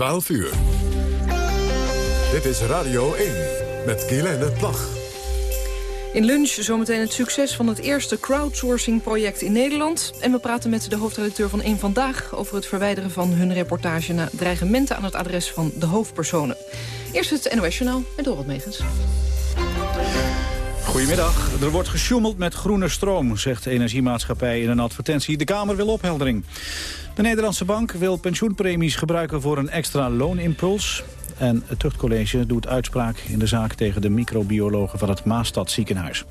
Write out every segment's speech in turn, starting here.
12 uur. Dit is Radio 1 met Guylaine Plag. In lunch zometeen het succes van het eerste crowdsourcing-project in Nederland. En we praten met de hoofdredacteur van Eén Vandaag... over het verwijderen van hun reportage... na dreigementen aan het adres van de hoofdpersonen. Eerst het NOS Journaal met Dorot Megens. Goedemiddag. Er wordt gesjoemeld met groene stroom, zegt de energiemaatschappij in een advertentie. De Kamer wil opheldering. De Nederlandse Bank wil pensioenpremies gebruiken voor een extra loonimpuls. En het Tuchtcollege doet uitspraak in de zaak tegen de microbiologen van het Maastad ziekenhuis.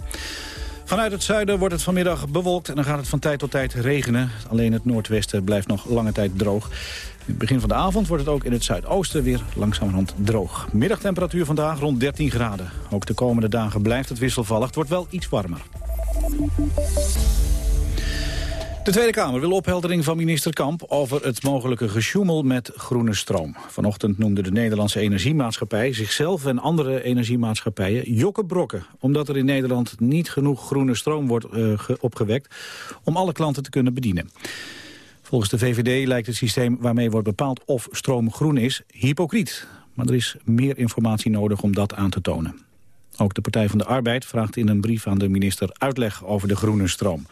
Vanuit het zuiden wordt het vanmiddag bewolkt en dan gaat het van tijd tot tijd regenen. Alleen het noordwesten blijft nog lange tijd droog. In het begin van de avond wordt het ook in het zuidoosten weer langzamerhand droog. Middagtemperatuur vandaag rond 13 graden. Ook de komende dagen blijft het wisselvallig. Het wordt wel iets warmer. De Tweede Kamer wil opheldering van minister Kamp over het mogelijke gesjoemel met groene stroom. Vanochtend noemde de Nederlandse Energiemaatschappij zichzelf en andere energiemaatschappijen jokkebrokken. Omdat er in Nederland niet genoeg groene stroom wordt uh, opgewekt om alle klanten te kunnen bedienen. Volgens de VVD lijkt het systeem waarmee wordt bepaald of stroom groen is hypocriet. Maar er is meer informatie nodig om dat aan te tonen. Ook de Partij van de Arbeid vraagt in een brief aan de minister uitleg over de groene stroom.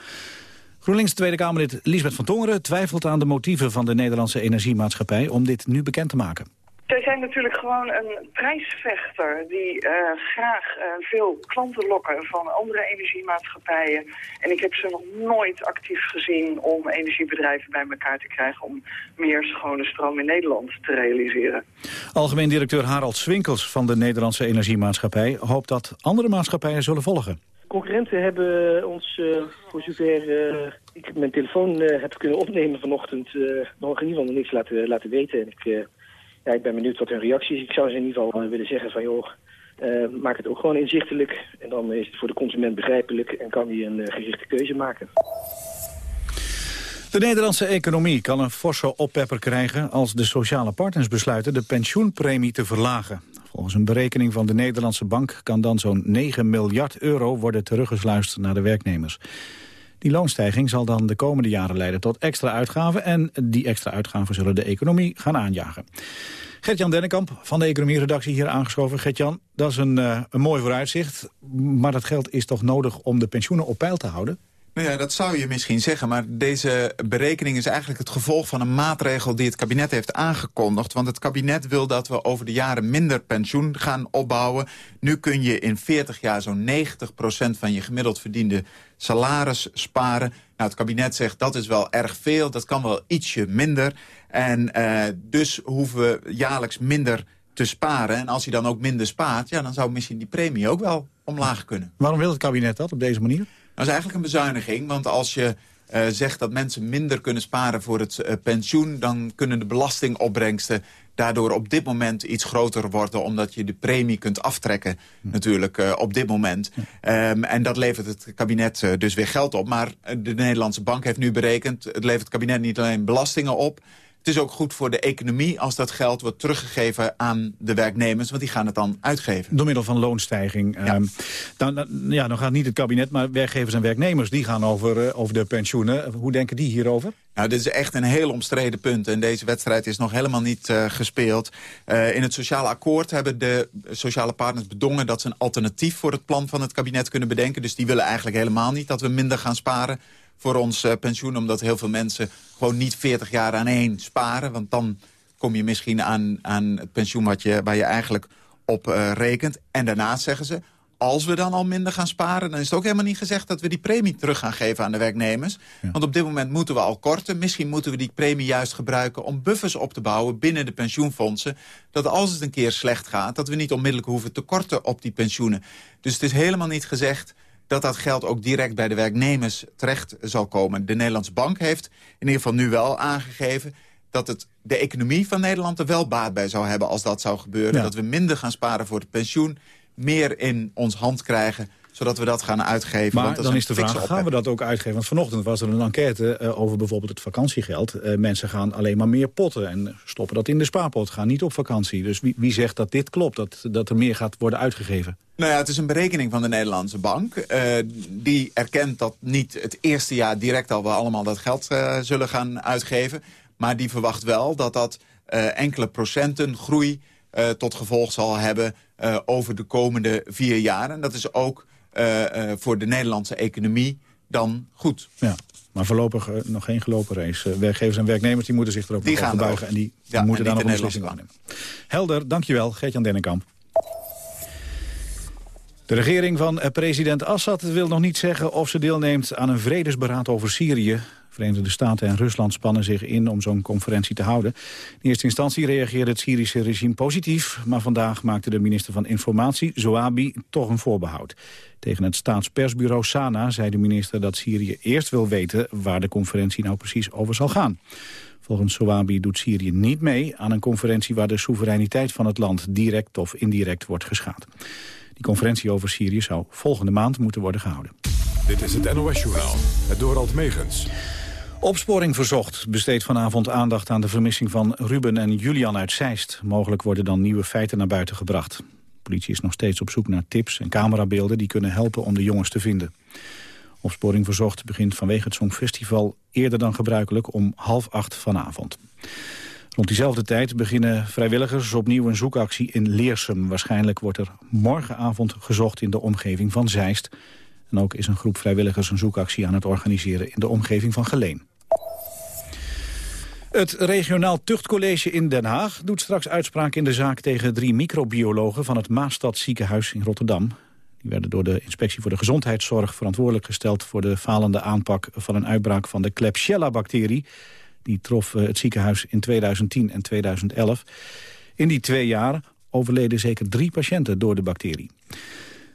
GroenLinks Tweede Kamerlid Lisbeth van Tongeren twijfelt aan de motieven van de Nederlandse Energiemaatschappij om dit nu bekend te maken. Zij zijn natuurlijk gewoon een prijsvechter die uh, graag uh, veel klanten lokken van andere energiemaatschappijen. En ik heb ze nog nooit actief gezien om energiebedrijven bij elkaar te krijgen om meer schone stroom in Nederland te realiseren. Algemeen directeur Harald Swinkels van de Nederlandse Energiemaatschappij hoopt dat andere maatschappijen zullen volgen. Concurrenten hebben ons, uh, voor zover uh, ik mijn telefoon uh, heb kunnen opnemen vanochtend, nog in ieder geval niks laten, laten weten. En ik, ja, ik ben benieuwd wat hun reactie is. Ik zou ze in ieder geval willen zeggen van joh, maak het ook gewoon inzichtelijk. En dan is het voor de consument begrijpelijk en kan hij een gerichte keuze maken. De Nederlandse economie kan een forse oppepper krijgen als de sociale partners besluiten de pensioenpremie te verlagen. Volgens een berekening van de Nederlandse bank kan dan zo'n 9 miljard euro worden teruggesluist naar de werknemers. Die loonstijging zal dan de komende jaren leiden tot extra uitgaven en die extra uitgaven zullen de economie gaan aanjagen. Gert-Jan Dennekamp van de economieredactie hier aangeschoven. Gert-Jan, dat is een, uh, een mooi vooruitzicht, maar dat geld is toch nodig om de pensioenen op peil te houden? Nou ja, dat zou je misschien zeggen, maar deze berekening is eigenlijk het gevolg van een maatregel die het kabinet heeft aangekondigd. Want het kabinet wil dat we over de jaren minder pensioen gaan opbouwen. Nu kun je in 40 jaar zo'n 90% van je gemiddeld verdiende salaris sparen. Nou, het kabinet zegt dat is wel erg veel, dat kan wel ietsje minder. En uh, dus hoeven we jaarlijks minder te sparen. En als hij dan ook minder spaart, ja, dan zou misschien die premie ook wel omlaag kunnen. Waarom wil het kabinet dat op deze manier? Dat is eigenlijk een bezuiniging, want als je uh, zegt dat mensen minder kunnen sparen voor het uh, pensioen... dan kunnen de belastingopbrengsten daardoor op dit moment iets groter worden... omdat je de premie kunt aftrekken hm. natuurlijk uh, op dit moment. Um, en dat levert het kabinet dus weer geld op. Maar de Nederlandse Bank heeft nu berekend... het levert het kabinet niet alleen belastingen op... Het is ook goed voor de economie als dat geld wordt teruggegeven aan de werknemers. Want die gaan het dan uitgeven. Door middel van loonstijging. Ja. Um, dan, ja, dan gaat niet het kabinet, maar werkgevers en werknemers... die gaan over, uh, over de pensioenen. Hoe denken die hierover? Nou, dit is echt een heel omstreden punt. En deze wedstrijd is nog helemaal niet uh, gespeeld. Uh, in het sociale akkoord hebben de sociale partners bedongen... dat ze een alternatief voor het plan van het kabinet kunnen bedenken. Dus die willen eigenlijk helemaal niet dat we minder gaan sparen voor ons uh, pensioen. Omdat heel veel mensen gewoon niet 40 jaar aan één sparen. Want dan kom je misschien aan, aan het pensioen wat je, waar je eigenlijk op uh, rekent. En daarnaast zeggen ze, als we dan al minder gaan sparen... dan is het ook helemaal niet gezegd dat we die premie terug gaan geven aan de werknemers. Ja. Want op dit moment moeten we al korten. Misschien moeten we die premie juist gebruiken om buffers op te bouwen binnen de pensioenfondsen. Dat als het een keer slecht gaat, dat we niet onmiddellijk hoeven te korten op die pensioenen. Dus het is helemaal niet gezegd dat dat geld ook direct bij de werknemers terecht zal komen. De Nederlandse Bank heeft in ieder geval nu wel aangegeven dat het de economie van Nederland er wel baat bij zou hebben als dat zou gebeuren. Ja. Dat we minder gaan sparen voor het pensioen, meer in ons hand krijgen zodat we dat gaan uitgeven. Maar want dan is de vraag, gaan we dat ook uitgeven? Want vanochtend was er een enquête uh, over bijvoorbeeld het vakantiegeld. Uh, mensen gaan alleen maar meer potten en stoppen dat in de spaarpot. Gaan niet op vakantie. Dus wie, wie zegt dat dit klopt, dat, dat er meer gaat worden uitgegeven? Nou ja, het is een berekening van de Nederlandse Bank. Uh, die erkent dat niet het eerste jaar direct al we allemaal dat geld zullen gaan uitgeven. Maar die verwacht wel dat dat enkele procenten groei tot gevolg zal hebben over de komende vier jaar. En dat is ook voor de Nederlandse economie dan goed. Ja. Maar voorlopig nog geen gelopen race. werkgevers en werknemers die moeten zich erop die gaan buigen. En die moeten dan nog een beslissing aannemen. Helder, dankjewel. Geert-Jan Dennekamp. De regering van president Assad wil nog niet zeggen of ze deelneemt aan een vredesberaad over Syrië. Verenigde Staten en Rusland spannen zich in om zo'n conferentie te houden. In eerste instantie reageerde het Syrische regime positief... maar vandaag maakte de minister van Informatie, Zoabi, toch een voorbehoud. Tegen het staatspersbureau Sana zei de minister dat Syrië eerst wil weten... waar de conferentie nou precies over zal gaan. Volgens Zoabi doet Syrië niet mee aan een conferentie... waar de soevereiniteit van het land direct of indirect wordt geschaad. Die conferentie over Syrië zou volgende maand moeten worden gehouden. Dit is het NOS-journaal, het Dorald Megens. Opsporing Verzocht besteedt vanavond aandacht aan de vermissing van Ruben en Julian uit Zeist. Mogelijk worden dan nieuwe feiten naar buiten gebracht. De politie is nog steeds op zoek naar tips en camerabeelden die kunnen helpen om de jongens te vinden. Opsporing Verzocht begint vanwege het Songfestival eerder dan gebruikelijk om half acht vanavond. Rond diezelfde tijd beginnen vrijwilligers opnieuw een zoekactie in Leersum. Waarschijnlijk wordt er morgenavond gezocht in de omgeving van Zeist. En ook is een groep vrijwilligers een zoekactie aan het organiseren in de omgeving van Geleen. Het regionaal tuchtcollege in Den Haag doet straks uitspraak in de zaak tegen drie microbiologen van het Maastad ziekenhuis in Rotterdam. Die werden door de Inspectie voor de Gezondheidszorg verantwoordelijk gesteld voor de falende aanpak van een uitbraak van de Klebsiella-bacterie. Die trof eh, het ziekenhuis in 2010 en 2011. In die twee jaar overleden zeker drie patiënten door de bacterie.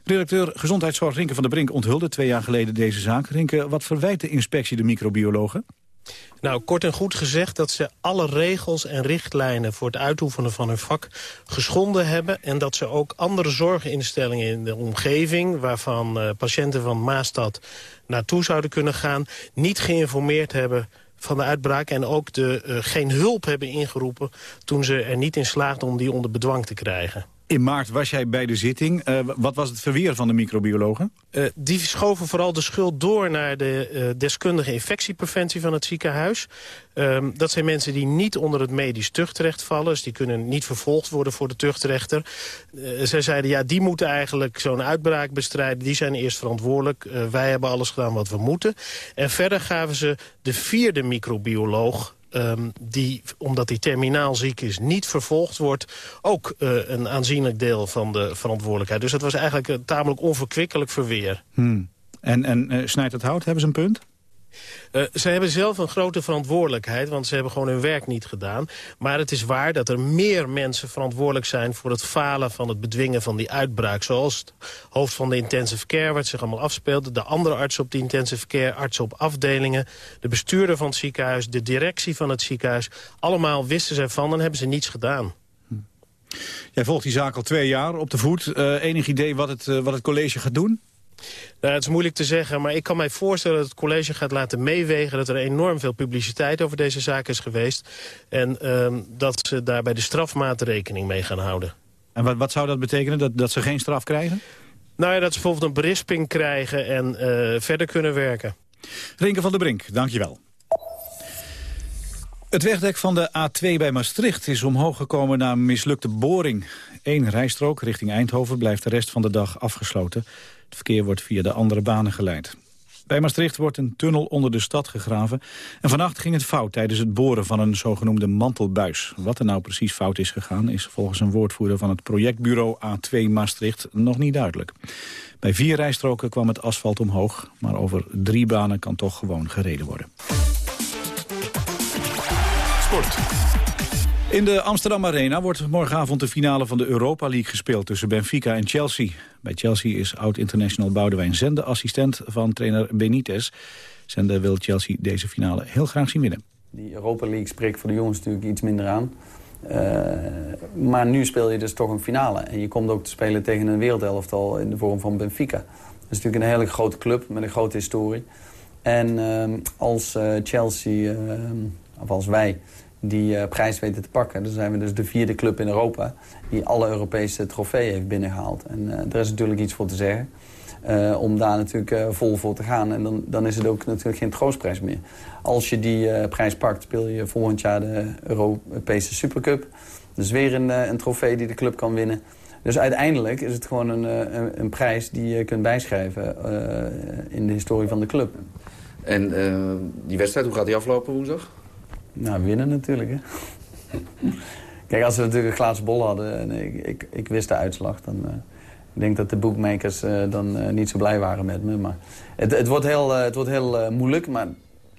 Redacteur Gezondheidszorg Rinke van der Brink onthulde twee jaar geleden deze zaak. Rinke, wat verwijt de inspectie de microbiologen? Nou, kort en goed gezegd dat ze alle regels en richtlijnen... voor het uitoefenen van hun vak geschonden hebben... en dat ze ook andere zorginstellingen in de omgeving... waarvan uh, patiënten van Maastad naartoe zouden kunnen gaan... niet geïnformeerd hebben van de uitbraak... en ook de, uh, geen hulp hebben ingeroepen toen ze er niet in slaagden om die onder bedwang te krijgen. In maart was jij bij de zitting. Uh, wat was het verweer van de microbiologen? Uh, die schoven vooral de schuld door naar de uh, deskundige infectiepreventie van het ziekenhuis. Um, dat zijn mensen die niet onder het medisch tuchtrecht vallen. Dus die kunnen niet vervolgd worden voor de tuchtrechter. zij zeiden, ja, die moeten eigenlijk zo'n uitbraak bestrijden. Die zijn eerst verantwoordelijk. wij hebben alles gedaan wat we moeten. En verder gaven ze de vierde microbioloog um, die, omdat hij terminaal ziek is, niet vervolgd wordt... ook uh, een aanzienlijk deel van de verantwoordelijkheid. Dus dat was eigenlijk een tamelijk onverkwikkelijk verweer. Hmm. En, en uh, snijdt het hout, hebben ze een punt? Uh, ze hebben zelf een grote verantwoordelijkheid, want ze hebben gewoon hun werk niet gedaan. Maar het is waar dat er meer mensen verantwoordelijk zijn... voor het falen van het bedwingen van die uitbraak. Zoals het hoofd van de intensive care, wat zich allemaal afspeelde... de andere artsen op de intensive care, artsen op afdelingen... de bestuurder van het ziekenhuis, de directie van het ziekenhuis. Allemaal wisten ze ervan en hebben ze niets gedaan. Jij volgt die zaak al twee jaar op de voet. Uh, enig idee wat het, uh, wat het college gaat doen? Nou, het is moeilijk te zeggen, maar ik kan mij voorstellen dat het college gaat laten meewegen... dat er enorm veel publiciteit over deze zaak is geweest... en um, dat ze daar bij de strafmaat rekening mee gaan houden. En wat, wat zou dat betekenen, dat, dat ze geen straf krijgen? Nou ja, dat ze bijvoorbeeld een berisping krijgen en uh, verder kunnen werken. Rinke van der Brink, dankjewel. Het wegdek van de A2 bij Maastricht is omhoog gekomen na een mislukte boring. Eén rijstrook richting Eindhoven blijft de rest van de dag afgesloten. Het verkeer wordt via de andere banen geleid. Bij Maastricht wordt een tunnel onder de stad gegraven. En vannacht ging het fout tijdens het boren van een zogenoemde mantelbuis. Wat er nou precies fout is gegaan... is volgens een woordvoerder van het projectbureau A2 Maastricht nog niet duidelijk. Bij vier rijstroken kwam het asfalt omhoog... maar over drie banen kan toch gewoon gereden worden. Sport. In de Amsterdam Arena wordt morgenavond de finale van de Europa League gespeeld tussen Benfica en Chelsea. Bij Chelsea is oud-international Boudewijn Zende assistent van trainer Benitez. Zende wil Chelsea deze finale heel graag zien winnen. Die Europa League spreekt voor de jongens natuurlijk iets minder aan. Uh, maar nu speel je dus toch een finale. En je komt ook te spelen tegen een wereldelftal in de vorm van Benfica. Dat is natuurlijk een hele grote club met een grote historie. En uh, als uh, Chelsea, of als wij die uh, prijs weten te pakken. Dan zijn we dus de vierde club in Europa die alle Europese trofeeën heeft binnengehaald. En uh, daar is natuurlijk iets voor te zeggen. om daar natuurlijk vol voor te gaan. En dan, dan is het ook natuurlijk geen troostprijs meer. Als je die prijs pakt, speel je volgend jaar de Europese Supercup. Dus weer een, een trofee die de club kan winnen. Dus uiteindelijk is het gewoon een, een, een prijs die je kunt bijschrijven in de historie van de club. En die wedstrijd, hoe gaat die aflopen woensdag? Nou, winnen natuurlijk, hè. Kijk, als we natuurlijk een glazen bol hadden en ik, ik, ik wist de uitslag... dan uh, ik denk dat de bookmakers uh, dan uh, niet zo blij waren met me. Maar het, het wordt heel, het wordt heel moeilijk, maar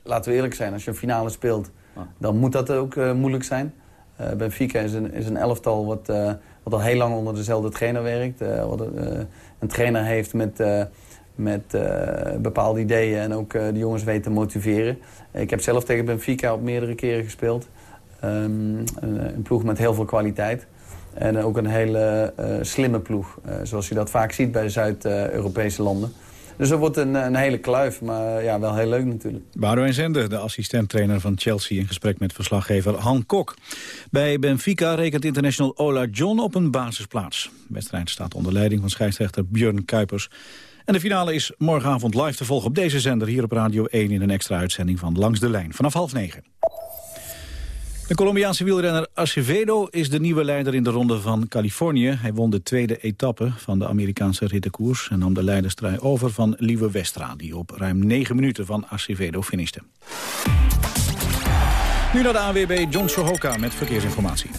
laten we eerlijk zijn. Als je een finale speelt, dan moet dat ook moeilijk zijn. Benfica is een, is een elftal wat, wat al heel lang onder dezelfde trainer werkt. wat een trainer heeft met met bepaalde ideeën en ook de jongens weten te motiveren. Ik heb zelf tegen Benfica op meerdere keren gespeeld. Um, een, een, ploeg met heel veel kwaliteit. En ook een hele uh, slimme ploeg. Uh, zoals je dat vaak ziet bij Zuid-Europese landen. Dus dat wordt een, een, hele kluif, maar ja, wel heel leuk natuurlijk. Boudewijn Zender, de assistenttrainer van Chelsea... in gesprek met verslaggever Han Kok. Bij Benfica rekent international Ola John op een basisplaats. De wedstrijd staat onder leiding van scheidsrechter Björn Kuipers. En de finale is morgenavond live te volgen op deze zender... hier op Radio 1 in een extra uitzending van Langs de Lijn. Vanaf half negen. De Colombiaanse wielrenner Acevedo is de nieuwe leider in de ronde van Californië. Hij won de tweede etappe van de Amerikaanse rittenkoers... en nam de leiderstrui over van Lieve Westra... die op ruim negen minuten van Acevedo finishte. Nu naar de AWB John Sohoka met verkeersinformatie.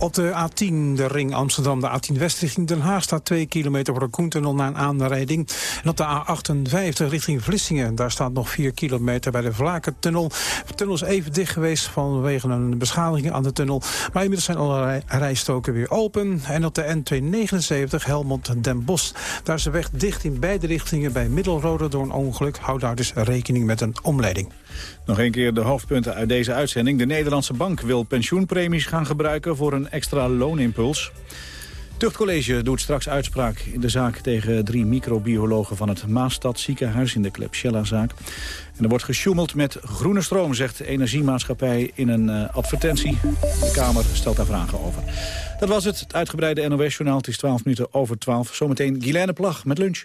Op de A10, de ring Amsterdam, de A10 West richting Den Haag... staat 2 kilometer voor de Koentunnel na een aanrijding. En op de A58 richting Vlissingen, daar staat nog 4 kilometer bij de Vlakentunnel. De tunnel is even dicht geweest vanwege een beschadiging aan de tunnel. Maar inmiddels zijn alle rijstoken weer open. En op de N279 Helmond-Den Bosch, daar is de weg dicht in beide richtingen... bij Middelrode door een ongeluk. Houd daar dus rekening met een omleiding. Nog een keer de hoofdpunten uit deze uitzending. De Nederlandse Bank wil pensioenpremies gaan gebruiken voor een extra loonimpuls. Tuchtcollege doet straks uitspraak in de zaak tegen drie microbiologen van het Maastad ziekenhuis in de Klebsiella-zaak. En er wordt gesjoemeld met groene stroom, zegt de energiemaatschappij in een uh, advertentie. De Kamer stelt daar vragen over. Dat was het, het uitgebreide NOS-journaal. Het is 12 minuten over 12. Zometeen Guilaine Plag met lunch.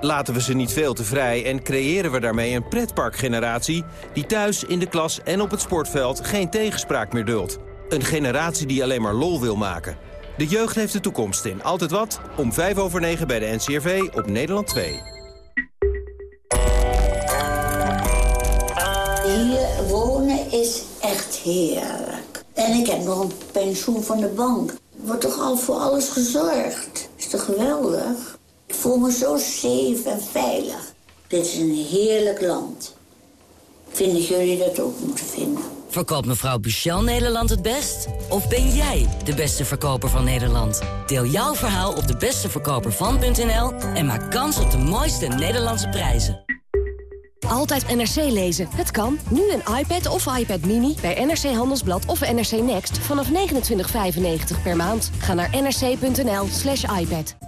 Laten we ze niet veel te vrij en creëren we daarmee een pretparkgeneratie... die thuis, in de klas en op het sportveld geen tegenspraak meer duldt. Een generatie die alleen maar lol wil maken. De jeugd heeft de toekomst in. Altijd wat? Om 5 over 9 bij de NCRV op Nederland 2. Hier wonen is echt heerlijk. En ik heb nog een pensioen van de bank. Wordt toch al voor alles gezorgd? Is toch geweldig? Ik voel me zo safe en veilig. Dit is een heerlijk land. Vinden jullie dat ook moeten vinden? Verkoopt mevrouw Buchel Nederland het best? Of ben jij de beste verkoper van Nederland? Deel jouw verhaal op debesteverkopervan.nl en maak kans op de mooiste Nederlandse prijzen. Altijd NRC lezen. Het kan. Nu een iPad of iPad Mini bij NRC Handelsblad of NRC Next vanaf 29,95 per maand. Ga naar nrc.nl slash iPad.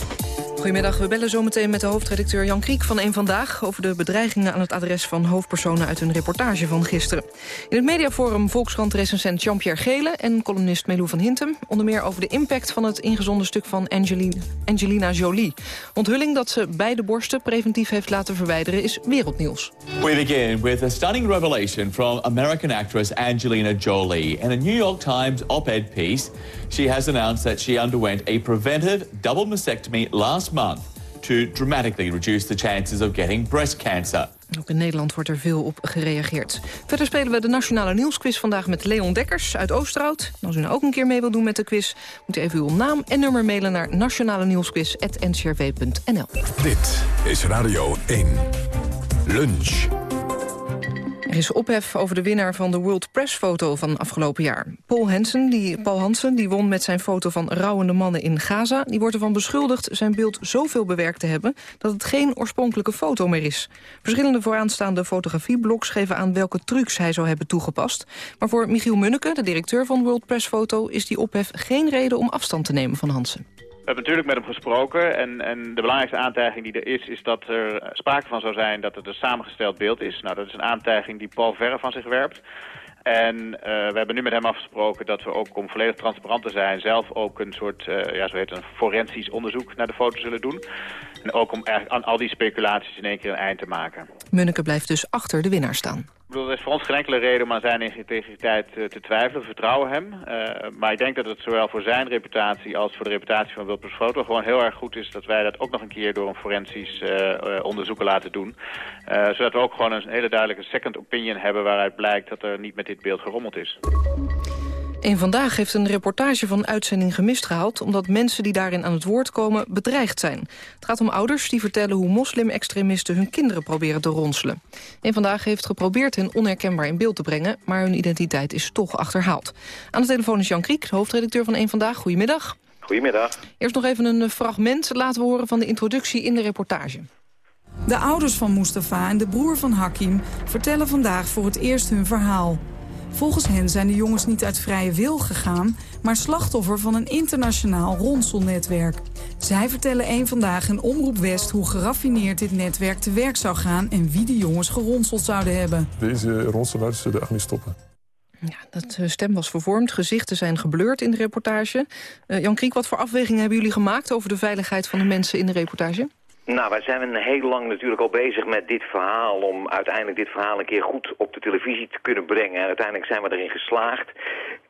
Goedemiddag, we bellen zometeen met de hoofdredacteur Jan Kriek van Eén Vandaag... over de bedreigingen aan het adres van hoofdpersonen uit hun reportage van gisteren. In het mediaforum Volkskrant-recensent Jean-Pierre Gele... en columnist Melou van Hintem. Onder meer over de impact van het ingezonden stuk van Angelina, Jolie. Onthulling dat ze beide borsten preventief heeft laten verwijderen is wereldnieuws. We begin with a stunning revelation from American actress Angelina Jolie. In a New York Times op-ed piece, she has announced that she underwent a preventive double mastectomy last month to dramatically reduce the chances of getting breast cancer. Ook in Nederland wordt er veel op gereageerd. Verder spelen we de Nationale Nieuwsquiz vandaag met Leon Dekkers uit Oosterhout. En als u nou ook een keer mee wilt doen met de quiz... moet u even uw naam en nummer mailen naar nationalenieuwsquiz.ncrv.nl. Dit is Radio 1. Lunch. Er is ophef over de winnaar van de World Press foto van afgelopen jaar. Paul Hansen, die, Paul Hansen die won met zijn foto van rouwende mannen in Gaza. Die wordt ervan beschuldigd zijn beeld zoveel bewerkt te hebben... dat het geen oorspronkelijke foto meer is. Verschillende vooraanstaande fotografieblogs geven aan welke trucs hij zou hebben toegepast. Maar voor Michiel Munneke, de directeur van World Press Foto... is die ophef geen reden om afstand te nemen van Hansen. We hebben natuurlijk met hem gesproken en, en de belangrijkste aantijging die er is... is dat er sprake van zou zijn dat het een samengesteld beeld is. Nou, dat is een aantijging die Paul verre van zich werpt. En uh, we hebben nu met hem afgesproken dat we ook om volledig transparant te zijn... zelf ook een soort, uh, ja, zo heet een forensisch onderzoek naar de foto zullen doen. En ook om aan al die speculaties in één keer een eind te maken. Munneke blijft dus achter de winnaar staan. Bedoel, er is voor ons geen enkele reden om aan zijn integriteit uh, te twijfelen. We vertrouwen hem. Uh, maar ik denk dat het zowel voor zijn reputatie als voor de reputatie van Wilpers Foto gewoon heel erg goed is dat wij dat ook nog een keer door een forensisch uh, laten doen. zodat we ook gewoon een hele duidelijke second opinion hebben waaruit blijkt dat er niet met dit beeld gerommeld is. Een Vandaag heeft een reportage van uitzending gemist gehaald... omdat mensen die daarin aan het woord komen bedreigd zijn. Het gaat om ouders die vertellen hoe moslim-extremisten... hun kinderen proberen te ronselen. Een Vandaag heeft geprobeerd hen onherkenbaar in beeld te brengen... maar hun identiteit is toch achterhaald. Aan de telefoon is Jan Kriek, hoofdredacteur van Een Vandaag. Goedemiddag. Goedemiddag. Eerst nog even een fragment laten we horen van de introductie in de reportage. De ouders van Mustafa en de broer van Hakim vertellen vandaag voor het eerst hun verhaal. Volgens hen zijn de jongens niet uit vrije wil gegaan... maar slachtoffer van een internationaal ronselnetwerk. Zij vertellen één vandaag in Omroep West... hoe geraffineerd dit netwerk te werk zou gaan... en wie de jongens geronseld zouden hebben. Deze ronselaars zullen echt niet stoppen. Ja, dat stem was vervormd, gezichten zijn geblurred in de reportage. Uh, Jan Kriek, wat voor afwegingen hebben jullie gemaakt... over de veiligheid van de mensen in de reportage? Nou, wij zijn heel lang natuurlijk al bezig met dit verhaal... om uiteindelijk dit verhaal een keer goed op de televisie te kunnen brengen. En uiteindelijk zijn we erin geslaagd.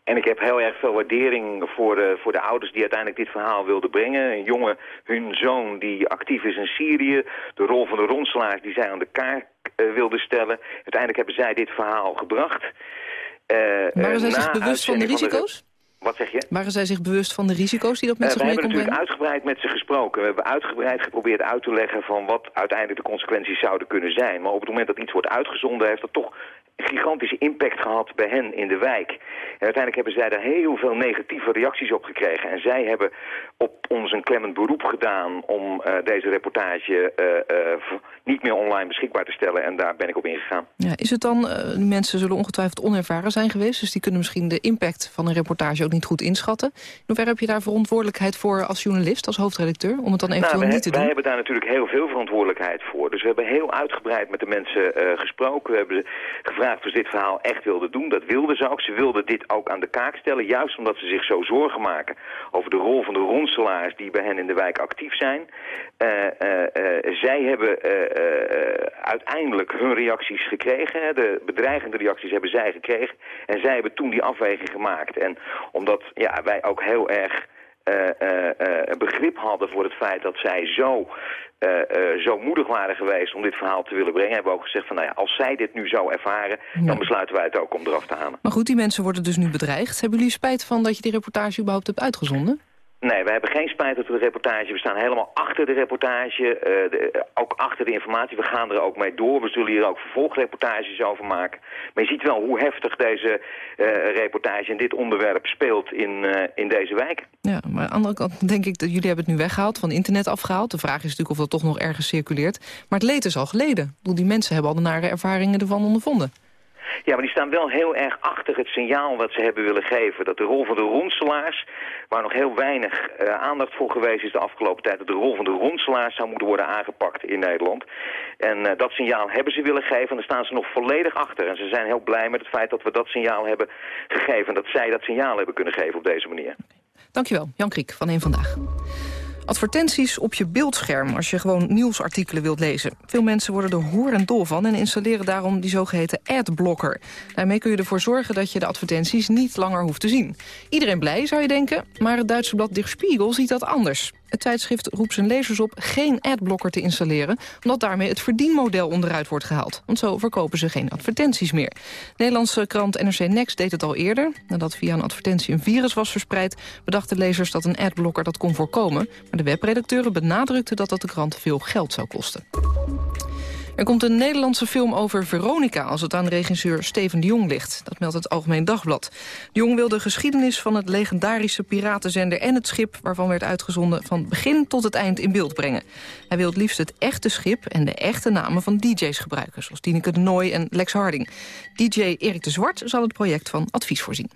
En ik heb heel erg veel waardering voor de, voor de ouders die uiteindelijk dit verhaal wilden brengen. Een jongen, hun zoon die actief is in Syrië. De rol van de ronselaars die zij aan de kaart uh, wilden stellen. Uiteindelijk hebben zij dit verhaal gebracht. Uh, Waren zij zich bewust van de risico's? Wat zeg je? Waren zij zich bewust van de risico's die dat met uh, zich mee? We hebben natuurlijk uitgebreid met ze gesproken. We hebben uitgebreid geprobeerd uit te leggen van wat uiteindelijk de consequenties zouden kunnen zijn. Maar op het moment dat iets wordt uitgezonden heeft dat toch gigantische impact gehad bij hen in de wijk. En uiteindelijk hebben zij daar heel veel negatieve reacties op gekregen. En zij hebben op ons een klemmend beroep gedaan om uh, deze reportage uh, uh, niet meer online beschikbaar te stellen. En daar ben ik op ingegaan. Ja, is het dan, die mensen zullen ongetwijfeld onervaren zijn geweest... dus die kunnen misschien de impact van een reportage ook niet goed inschatten. In hoeverre heb je daar verantwoordelijkheid voor als journalist, als hoofdredacteur... om het dan eventueel nou, wij, niet te doen? Wij hebben daar natuurlijk heel veel verantwoordelijkheid voor. Dus we hebben heel uitgebreid met de mensen gesproken. We hebben gevraagd ze dit verhaal echt wilden doen. Dat wilden ze ook. Ze wilden dit ook aan de kaak stellen. Juist omdat ze zich zo zorgen maken over de rol van de ronselaars die bij hen in de wijk actief zijn. Uh, uh, uh, zij hebben uiteindelijk hun reacties gekregen. De bedreigende reacties hebben zij gekregen. En zij hebben toen die afweging gemaakt. En omdat ja, wij ook heel erg... begrip hadden voor het feit dat zij zo uh, uh, zo moedig waren geweest om dit verhaal te willen brengen... hebben we ook gezegd van, nou ja, als zij dit nu zo ervaren... Ja. dan besluiten wij het ook om eraf te halen. Maar goed, die mensen worden dus nu bedreigd. Hebben jullie spijt van dat je die reportage überhaupt hebt uitgezonden? Nee, we hebben geen spijt over de reportage. We staan helemaal achter de reportage, uh, de, ook achter de informatie. We gaan er ook mee door. We zullen hier ook vervolgreportages over maken. Maar je ziet wel hoe heftig deze uh, reportage en dit onderwerp speelt in, in deze wijk. Ja, maar aan de andere kant denk ik dat jullie hebben het nu weggehaald, van internet afgehaald. De vraag is natuurlijk of dat toch nog ergens circuleert. Maar het leed is al geleden. Ik die mensen hebben al de nare ervaringen ervan ondervonden. Ja, maar die staan wel heel erg achter het signaal wat ze hebben willen geven. Dat de rol van de ronselaars, waar nog heel weinig uh, aandacht voor geweest is de afgelopen tijd... dat de rol van de ronselaars zou moeten worden aangepakt in Nederland. En uh, dat signaal hebben ze willen geven en daar staan ze nog volledig achter. En ze zijn heel blij met het feit dat we dat signaal hebben gegeven... en dat zij dat signaal hebben kunnen geven op deze manier. Dankjewel, Jan Kriek van Eén Vandaag. Advertenties op je beeldscherm als je gewoon nieuwsartikelen wilt lezen. Veel mensen worden er hoor dol van en installeren daarom die zogeheten adblocker. Daarmee kun je ervoor zorgen dat je de advertenties niet langer hoeft te zien. Iedereen blij, zou je denken, maar het Duitse blad Der Spiegel ziet dat anders. Het tijdschrift roept zijn lezers op geen adblocker te installeren... omdat daarmee het verdienmodel onderuit wordt gehaald. Want zo verkopen ze geen advertenties meer. Nederlandse krant NRC Next deed het al eerder. Nadat via een advertentie een virus was verspreid... bedachten lezers dat een adblocker dat kon voorkomen. Maar de webredacteuren benadrukten dat dat de krant veel geld zou kosten. Er komt een Nederlandse film over Veronica... als het aan regisseur Steven de Jong ligt. Dat meldt het Algemeen Dagblad. De Jong wil de geschiedenis van het legendarische piratenzender... en het schip waarvan werd uitgezonden van begin tot het eind in beeld brengen. Hij wil het liefst het echte schip en de echte namen van DJ's gebruiken... zoals Tineke de Nooi en Lex Harding. DJ Erik de Zwart zal het project van advies voorzien.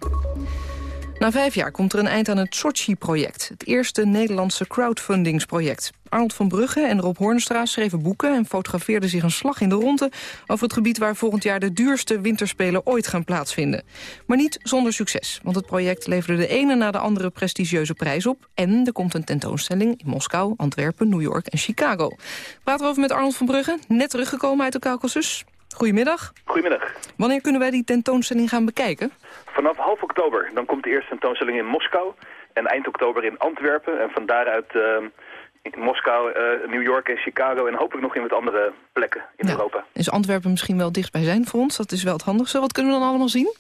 Na vijf jaar komt er een eind aan het Sochi-project. Het eerste Nederlandse crowdfundingsproject. Arnold van Brugge en Rob Hornstra schreven boeken... en fotografeerden zich een slag in de ronde... over het gebied waar volgend jaar de duurste winterspelen ooit gaan plaatsvinden. Maar niet zonder succes, want het project leverde de ene na de andere prestigieuze prijs op... en er komt een tentoonstelling in Moskou, Antwerpen, New York en Chicago. Praten we over met Arnold van Brugge, net teruggekomen uit de Caucasus. Goedemiddag. Goedemiddag. Wanneer kunnen wij die tentoonstelling gaan bekijken? Vanaf half oktober. Dan komt de eerste tentoonstelling in Moskou. En eind oktober in Antwerpen. En van daaruit uh, in Moskou, uh, New York en Chicago. En hopelijk nog in wat andere plekken in ja. Europa. Is Antwerpen misschien wel dichtbij zijn voor ons? Dat is wel het handigste. Wat kunnen we dan allemaal zien?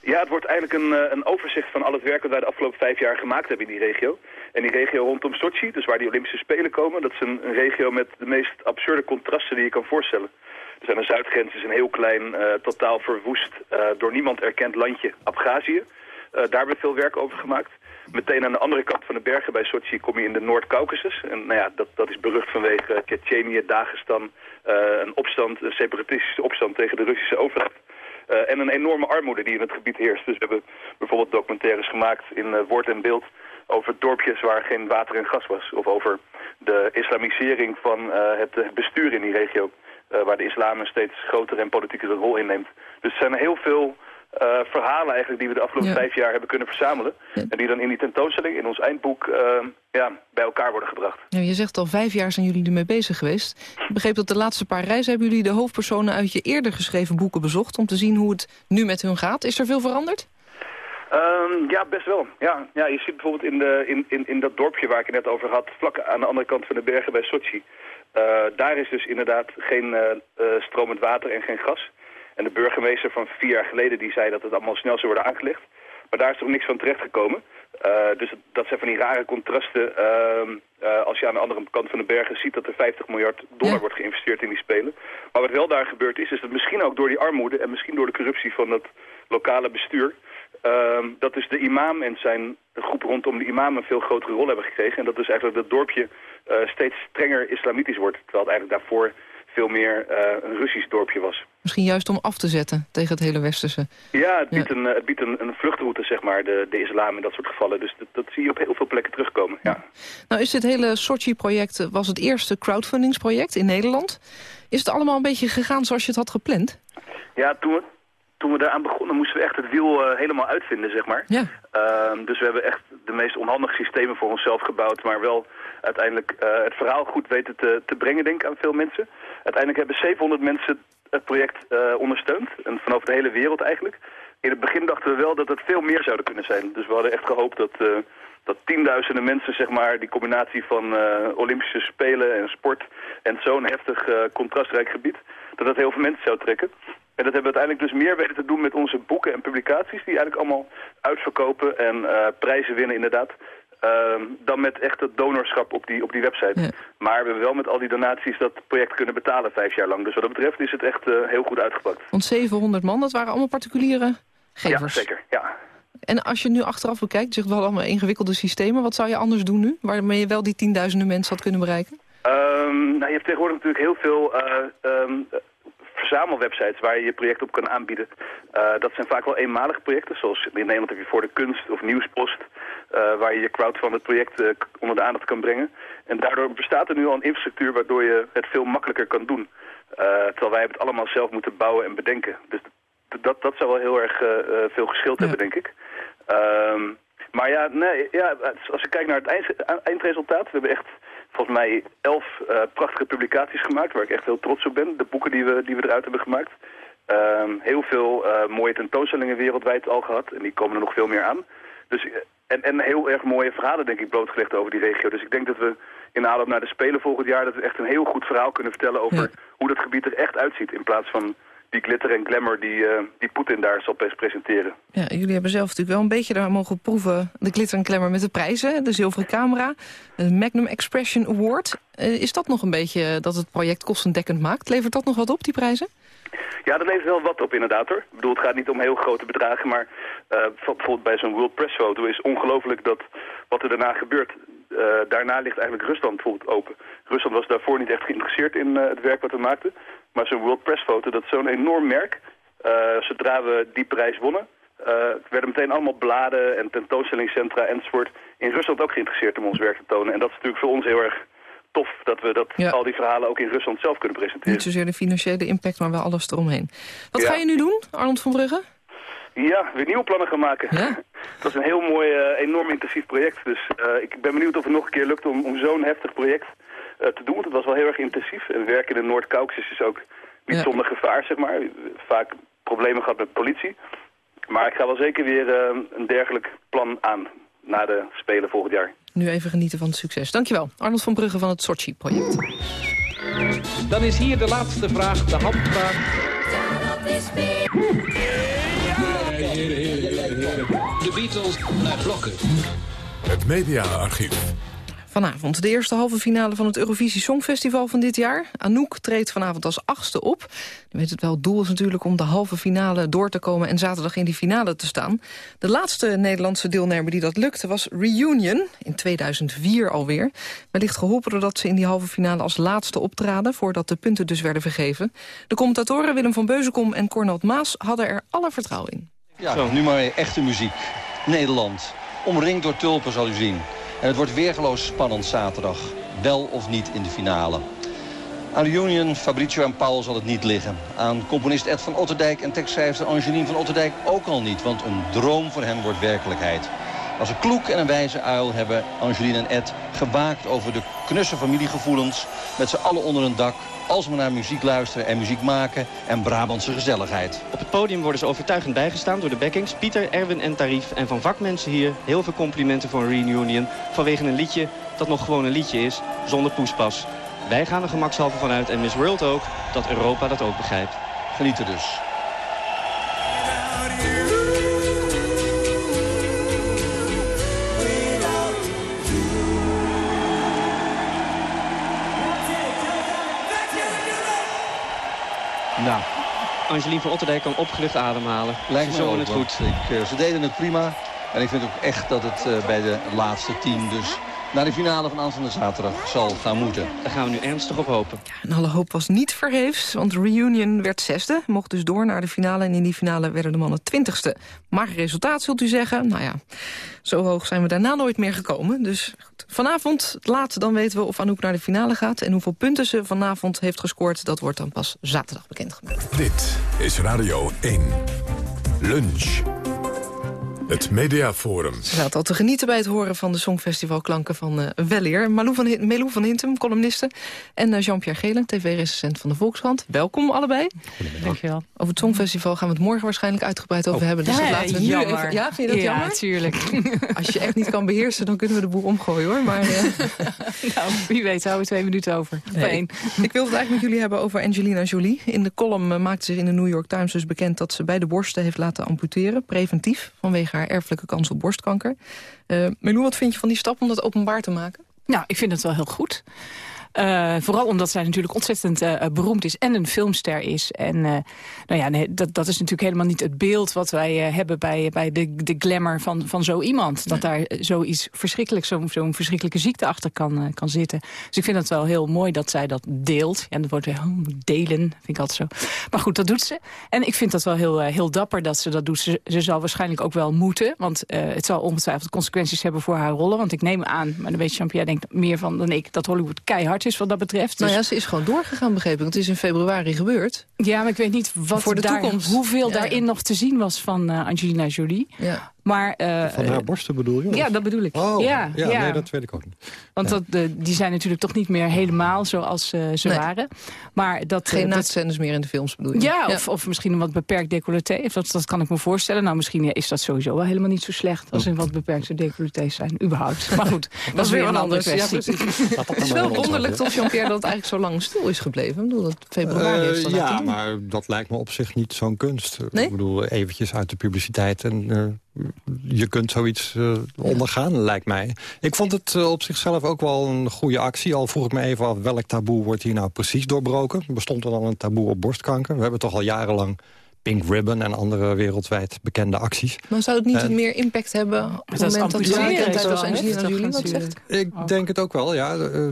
Ja, het wordt eigenlijk een, een overzicht van al het werk dat wij de afgelopen vijf jaar gemaakt hebben in die regio. En die regio rondom Sochi, dus waar die Olympische Spelen komen, dat is een, een regio met de meest absurde contrasten die je kan voorstellen. Aan de zuidgrens is een heel klein, uh, totaal verwoest, uh, door niemand erkend landje, Abhazie. Uh, daar hebben we veel werk over gemaakt. Meteen aan de andere kant van de bergen bij Sochi kom je in de Noord-Caucasus. En nou ja, dat, dat is berucht vanwege Tsjetsjenië, Dagestan, een opstand, een separatistische opstand tegen de Russische overheid. En een enorme armoede die in het gebied heerst. Dus we hebben bijvoorbeeld documentaires gemaakt in woord en beeld over dorpjes waar geen water en gas was. Of over de islamisering van het bestuur in die regio. Waar de islam een steeds grotere en politiekere rol inneemt. Dus er zijn heel veel uh, verhalen eigenlijk die we de afgelopen ja. vijf jaar hebben kunnen verzamelen. Ja. En die dan in die tentoonstelling, in ons eindboek, uh, ja, bij elkaar worden gebracht. Je zegt al vijf jaar zijn jullie ermee bezig geweest. Ik begreep dat de laatste paar reizen hebben jullie de hoofdpersonen uit je eerder geschreven boeken bezocht... om te zien hoe het nu met hun gaat. Is er veel veranderd? Um, ja, best wel. Ja, ja, je ziet bijvoorbeeld in, de, in, in, in dat dorpje waar ik het net over had... vlak aan de andere kant van de bergen bij Sochi... Uh, daar is dus inderdaad geen stromend water en geen gas... En de burgemeester van vier jaar geleden die zei dat het allemaal snel zou worden aangelegd. Maar daar is toch niks van terechtgekomen. Uh, dus dat zijn van die rare contrasten. Uh, uh, als je aan de andere kant van de bergen ziet dat er 50 miljard dollar ja. wordt geïnvesteerd in die spelen. Maar wat wel daar gebeurd is, is dat misschien ook door die armoede en misschien door de corruptie van dat lokale bestuur... ehm, dat dus de imam en zijn groep rondom de imam een veel grotere rol hebben gekregen. En dat dus eigenlijk dat dorpje uh, steeds strenger islamitisch wordt. Terwijl het eigenlijk daarvoor veel meer uh, een Russisch dorpje was. Misschien juist om af te zetten tegen het hele westerse. Ja, het biedt, ja. Een, het biedt een, een, vluchtroute, zeg maar, de, de islam in dat soort gevallen. Dus dat, dat zie je op heel veel plekken terugkomen, ja. Nou is dit hele Sochi-project, was het eerste crowdfundingsproject in Nederland. Is het allemaal een beetje gegaan zoals je het had gepland? Ja, toen toen we daaraan begonnen moesten we echt het wiel uh, helemaal uitvinden, zeg maar. Ja. Uh, dus we hebben echt de meest onhandige systemen voor onszelf gebouwd, maar wel uiteindelijk uh, het verhaal goed weten te, te brengen, denk ik, aan veel mensen. Uiteindelijk hebben 700 mensen het project uh, ondersteund. En vanaf de hele wereld eigenlijk. In het begin dachten we wel dat het veel meer zouden kunnen zijn. Dus we hadden echt gehoopt dat, dat tienduizenden mensen, zeg maar, die combinatie van Olympische Spelen en sport en zo'n heftig contrastrijk gebied, dat dat heel veel mensen zou trekken. En dat hebben we uiteindelijk dus meer weten te doen met onze boeken en publicaties, die eigenlijk allemaal uitverkopen en prijzen winnen inderdaad. Uh, dan met echt het donorschap op die, op die website. Ja. Maar we hebben wel met al die donaties dat project kunnen betalen vijf jaar lang. Dus wat dat betreft is het echt uh, heel goed uitgepakt. Want 700 man, dat waren allemaal particuliere gevers? Ja, zeker. Ja. En als je nu achteraf bekijkt, zegt wel allemaal ingewikkelde systemen. Wat zou je anders doen nu, waarmee je wel die tienduizenden mensen had kunnen bereiken? Um, nou, je hebt tegenwoordig natuurlijk heel veel uh, um, verzamelwebsites waar je je project op kan aanbieden. Uh, dat zijn vaak wel eenmalige projecten, zoals in Nederland heb je voor de kunst of nieuwspost, uh, waar je je crowdfunded project uh, onder de aandacht kan brengen. En daardoor bestaat er nu al een infrastructuur waardoor je het veel makkelijker kan doen. terwijl wij het allemaal zelf moeten bouwen en bedenken. Dus dat, dat zou wel heel erg veel geschild ja. hebben, denk ik. Ehm, maar ja, nee, ja, als ik kijk naar het eind, eindresultaat, we hebben echt volgens mij elf uh, prachtige publicaties gemaakt... waar ik echt heel trots op ben. De boeken die we, die we eruit hebben gemaakt. Uh, heel veel uh, mooie tentoonstellingen wereldwijd al gehad. En die komen er nog veel meer aan. Dus, en, en heel erg mooie verhalen, denk ik, blootgelegd over die regio. Dus ik denk dat we in aanloop naar de Spelen volgend jaar... dat we echt een heel goed verhaal kunnen vertellen over hoe dat gebied er echt uitziet. In plaats van die glitter en glamour die, uh, die Poetin daar zal presenteren. Ja, jullie hebben zelf natuurlijk wel een beetje daar mogen proeven... de glitter en glamour met de prijzen. De zilveren camera, de Magnum Expression Award. Uh, is dat nog een beetje dat het project kostendekkend maakt? Levert dat nog wat op, die prijzen? Ja, dat levert wel wat op inderdaad hoor. Ik bedoel, het gaat niet om heel grote bedragen, maar uh, bijvoorbeeld bij zo'n World Press Foto is ongelooflijk dat wat er daarna gebeurt. Uh, daarna ligt eigenlijk Rusland bijvoorbeeld open. Rusland was daarvoor niet echt geïnteresseerd in uh, het werk wat we maakten. Maar zo'n World Press Foto, dat is zo'n enorm merk. Uh, zodra we die prijs wonnen, uh, werden meteen allemaal bladen en tentoonstellingscentra enzovoort in Rusland ook geïnteresseerd om ons werk te tonen. En dat is natuurlijk voor ons heel erg tof dat we dat, ja. al die verhalen ook in Rusland zelf kunnen presenteren. Niet zozeer de financiële impact, maar wel alles eromheen. Wat ja. ga je nu doen, Arnold van Brugge? Ja, weer nieuwe plannen gaan maken. Ja? dat is een heel mooi, uh, enorm intensief project. Dus uh, ik ben benieuwd of het nog een keer lukt om, om zo'n heftig project te doen. Want het was wel heel erg intensief. En werken in de Noord-Caucasus is ook niet ja. zonder gevaar, zeg maar. Vaak problemen gehad met politie. Maar ik ga wel zeker weer uh, een dergelijk plan aan na de Spelen volgend jaar. Nu even genieten van het succes. Dankjewel. Arnold van Brugge van het Sochi-project. Dan is hier de laatste vraag, de handvraag. De Beatles naar blokken. Het mediaarchief. Vanavond de eerste halve finale van het Eurovisie Songfestival van dit jaar. Anouk treedt vanavond als achtste op. Je weet het wel, het doel is natuurlijk om de halve finale door te komen... en zaterdag in die finale te staan. De laatste Nederlandse deelnemer die dat lukte was Reunion, in 2004 alweer. Wellicht geholpen doordat ze in die halve finale als laatste optraden... voordat de punten dus werden vergeven. De commentatoren Willem van Beuzenkom en Cornald Maas hadden er alle vertrouwen in. Ja, Zo, nu maar echte muziek. Nederland. Omringd door tulpen zal u zien. En het wordt weergeloos spannend zaterdag. Wel of niet in de finale. Aan de Union, Fabrizio en Paul zal het niet liggen. Aan componist Ed van Otterdijk en tekstschrijver Angelien van Otterdijk ook al niet. Want een droom voor hen wordt werkelijkheid. Als een kloek en een wijze uil hebben Angelien en Ed gewaakt over de knusse familiegevoelens. Met z'n allen onder een dak, als we naar muziek luisteren en muziek maken en Brabantse gezelligheid. Op het podium worden ze overtuigend bijgestaan door de backings. Pieter, Erwin en Tarief. En van vakmensen hier heel veel complimenten voor een reunion. Vanwege een liedje dat nog gewoon een liedje is, zonder poespas. Wij gaan er gemakshalve vanuit en Miss World ook, dat Europa dat ook begrijpt. Genieten dus. Nou, Angelien van Otterdijk kan opgelucht ademhalen. Lijkt zo het goed. Ik, uh, ze deden het prima. En ik vind ook echt dat het uh, bij de laatste tien dus naar de finale van aanstaande zaterdag zal gaan moeten. Daar gaan we nu ernstig op hopen. Ja, en alle hoop was niet vergeefs, want Reunion werd zesde. Mocht dus door naar de finale en in die finale werden de mannen twintigste. Maar resultaat zult u zeggen, nou ja, zo hoog zijn we daarna nooit meer gekomen. Dus goed. vanavond, laat, dan weten we of Anouk naar de finale gaat... en hoeveel punten ze vanavond heeft gescoord, dat wordt dan pas zaterdag bekendgemaakt. Dit is Radio 1. Lunch. Het Mediaforum. Ze zaten al te genieten bij het horen van de Songfestivalklanken van uh, Welleer. Malou van, Melou van Hintem, columniste. En uh, Jean-Pierre Gelen, tv-recensent van de Volkskrant. Welkom allebei. Dankjewel. Over het Songfestival gaan we het morgen waarschijnlijk uitgebreid over oh. hebben. Dus ja, laten we nu jammer. even... Ja, vind je dat ja, jammer? natuurlijk. Als je echt niet kan beheersen, dan kunnen we de boel omgooien hoor. Maar, uh... nou, wie weet, houden we twee minuten over. Nee. Ik wil het eigenlijk met jullie hebben over Angelina Jolie. In de column maakte zich in de New York Times dus bekend... dat ze beide borsten heeft laten amputeren, preventief... vanwege haar erfelijke kans op borstkanker. Uh, Milou, wat vind je van die stap om dat openbaar te maken? Nou, ik vind het wel heel goed. Uh, vooral omdat zij natuurlijk ontzettend uh, beroemd is en een filmster is. En uh, nou ja, nee, dat, dat is natuurlijk helemaal niet het beeld wat wij hebben bij, bij de, de glamour van, van zo iemand. Dat daar zoiets verschrikkelijks, zo'n zo'n verschrikkelijke ziekte achter kan, kan zitten. Dus ik vind het wel heel mooi dat zij dat deelt. En dat wordt weer oh, delen, vind ik altijd zo. Maar goed, dat doet ze. En ik vind dat wel heel, heel dapper dat ze dat doet. Ze, ze zal waarschijnlijk ook wel moeten. Want het zal ongetwijfeld consequenties hebben voor haar rollen. Want ik neem aan, maar dan weet Jean-Pierre denkt meer van dan ik... dat Hollywood keihard is wat dat betreft. Nou ja, dus- ze is gewoon doorgegaan, begrepen. Want het is in februari gebeurd. Ja, maar ik weet niet wat voor de daar, toekomst. hoeveel ja, daarin nog te zien was van uh, Angelina Jolie. Ja. Maar, uh, van haar borsten bedoel je? Ja, dat bedoel ik. Oh, ja, ja, ja. Nee, dat weet ik ook niet. Want ja. dat, de, die zijn natuurlijk toch niet meer helemaal zoals uh, ze nee. waren. Maar dat, Geen dat, naakscènes meer in de films bedoel je? Ja, of, of misschien een wat beperkt decolleté. Dat, dat kan ik me voorstellen. Nou, misschien is dat sowieso wel helemaal niet zo slecht... als er wat beperkte decolletés zijn, überhaupt. Maar goed, dat, is weer een andere kwestie. Ja, het is wel wonderlijk toch, Jean-Pierre, dat het eigenlijk zo lang stil is gebleven. Ik bedoel, dat februari heeft uh, Ja, maar dat lijkt me op zich niet zo'n kunst. Nee? Ik bedoel, eventjes uit de publiciteit en... Je kunt zoiets uh, ondergaan, lijkt mij. Ik vond het uh, op zichzelf ook wel een goede actie. Al vroeg ik me even af welk taboe wordt hier nou precies doorbroken. Bestond er dan een taboe op borstkanker? We hebben toch al jarenlang Pink Ribbon en andere wereldwijd bekende acties. Maar zou het niet en, meer impact hebben op het moment dat ja, Angelina Jolie wat zegt? Ik denk het ook wel, ja. Uh,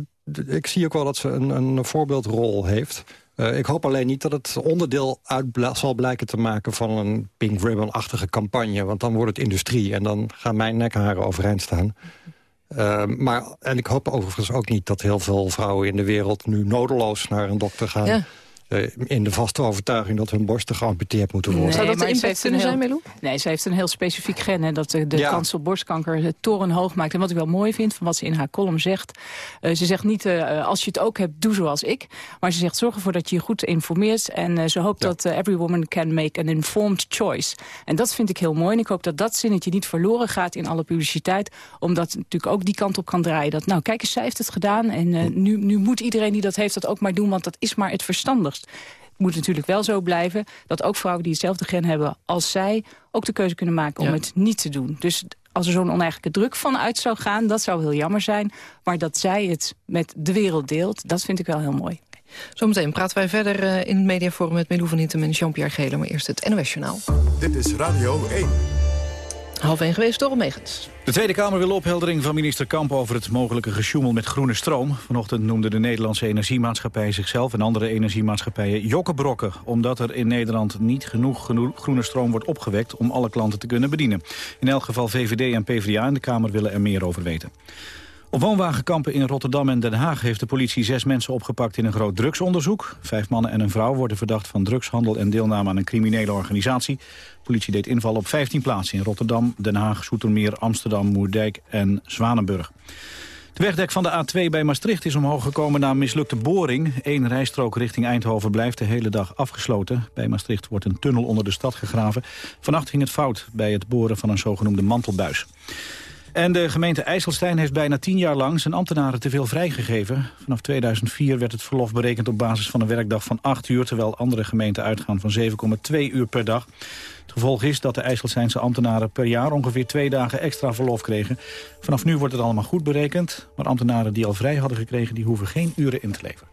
ik zie ook wel dat ze een, een voorbeeldrol heeft. Uh, ik hoop alleen niet dat het onderdeel uit zal blijken te maken... van een Pink Ribbon-achtige campagne. Want dan wordt het industrie en dan gaan mijn nekharen overeind staan. Uh, maar, en ik hoop overigens ook niet dat heel veel vrouwen in de wereld... nu nodeloos naar een dokter gaan... Uh, in de vaste overtuiging dat hun borsten geamputeerd moeten worden. Nee, Zou dat de impact kunnen zijn, Melou? Nee, ze heeft een heel specifiek gen. Hè, dat de, de ja. kans op borstkanker torenhoog maakt. En wat ik wel mooi vind van wat ze in haar column zegt... Uh, ze zegt niet, uh, als je het ook hebt, doe zoals ik. Maar ze zegt, zorg ervoor dat je je goed informeert. En ze hoopt ja. dat every woman can make an informed choice. En dat vind ik heel mooi. En ik hoop dat dat zinnetje niet verloren gaat in alle publiciteit. Omdat het natuurlijk ook die kant op kan draaien. Dat, nou, kijk eens, zij heeft het gedaan. En nu, nu moet iedereen die dat heeft dat ook maar doen. Want dat is maar het verstandigst. Het moet natuurlijk wel zo blijven dat ook vrouwen die hetzelfde gen hebben als zij... ook de keuze kunnen maken om Ja. het niet te doen. Dus als er zo'n oneigenlijke druk van uit zou gaan, dat zou heel jammer zijn. Maar dat zij het met de wereld deelt, dat vind ik wel heel mooi. Zometeen praten wij verder uh, in het mediaforum met Milou van Hintem en Jean-Pierre Gele. Maar eerst het NOS-journaal. Dit is Radio 1. Half 1 geweest, door Megens. De Tweede Kamer wil opheldering van minister Kamp over het mogelijke gesjoemel met groene stroom. Vanochtend noemde de Nederlandse Energiemaatschappij zichzelf en andere energiemaatschappijen jokkebrokken. Omdat er in Nederland niet genoeg groene stroom wordt opgewekt om alle klanten te kunnen bedienen. In elk geval VVD en PvdA in de Kamer willen er meer over weten. Op woonwagenkampen in Rotterdam en Den Haag heeft de politie zes mensen opgepakt in een groot drugsonderzoek. Vijf mannen en een vrouw worden verdacht van drugshandel en deelname aan een criminele organisatie. De politie deed invallen op 15 plaatsen in Rotterdam, Den Haag, Zoetermeer, Amsterdam, Moerdijk en Zwanenburg. De wegdek van de A2 bij Maastricht is omhoog gekomen na een mislukte boring. Eén rijstrook richting Eindhoven blijft de hele dag afgesloten. Bij Maastricht wordt een tunnel onder de stad gegraven. Vannacht ging het fout bij het boren van een zogenoemde mantelbuis. En de gemeente IJsselstein heeft bijna tien jaar lang zijn ambtenaren te veel vrijgegeven. Vanaf 2004 werd het verlof berekend op basis van een werkdag van 8 uur... terwijl andere gemeenten uitgaan van 7,2 uur per dag. Het gevolg is dat de IJsselsteinse ambtenaren per jaar ongeveer twee dagen extra verlof kregen. Vanaf nu wordt het allemaal goed berekend. Maar ambtenaren die al vrij hadden gekregen, die hoeven geen uren in te leveren.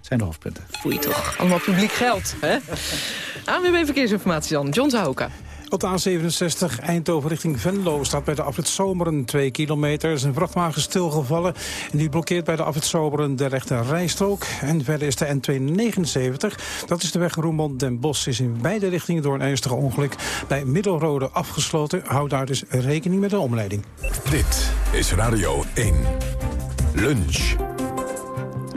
Zijn de hoofdpunten. Foei toch. Allemaal publiek geld, hè? ANWB Verkeersinformatie dan. John Zahouka. Op de A67 Eindhoven richting Venlo staat bij de afrit Zomeren 2 kilometer. Er is een vrachtwagen stilgevallen en die blokkeert bij de afrit Zomeren de rechte rijstrook. En verder is de N279, dat is de weg Roermond Den Bosch, is in beide richtingen door een ernstig ongeluk bij Middelrode afgesloten. Houd daar dus rekening met een omleiding. Dit is Radio 1. Lunch.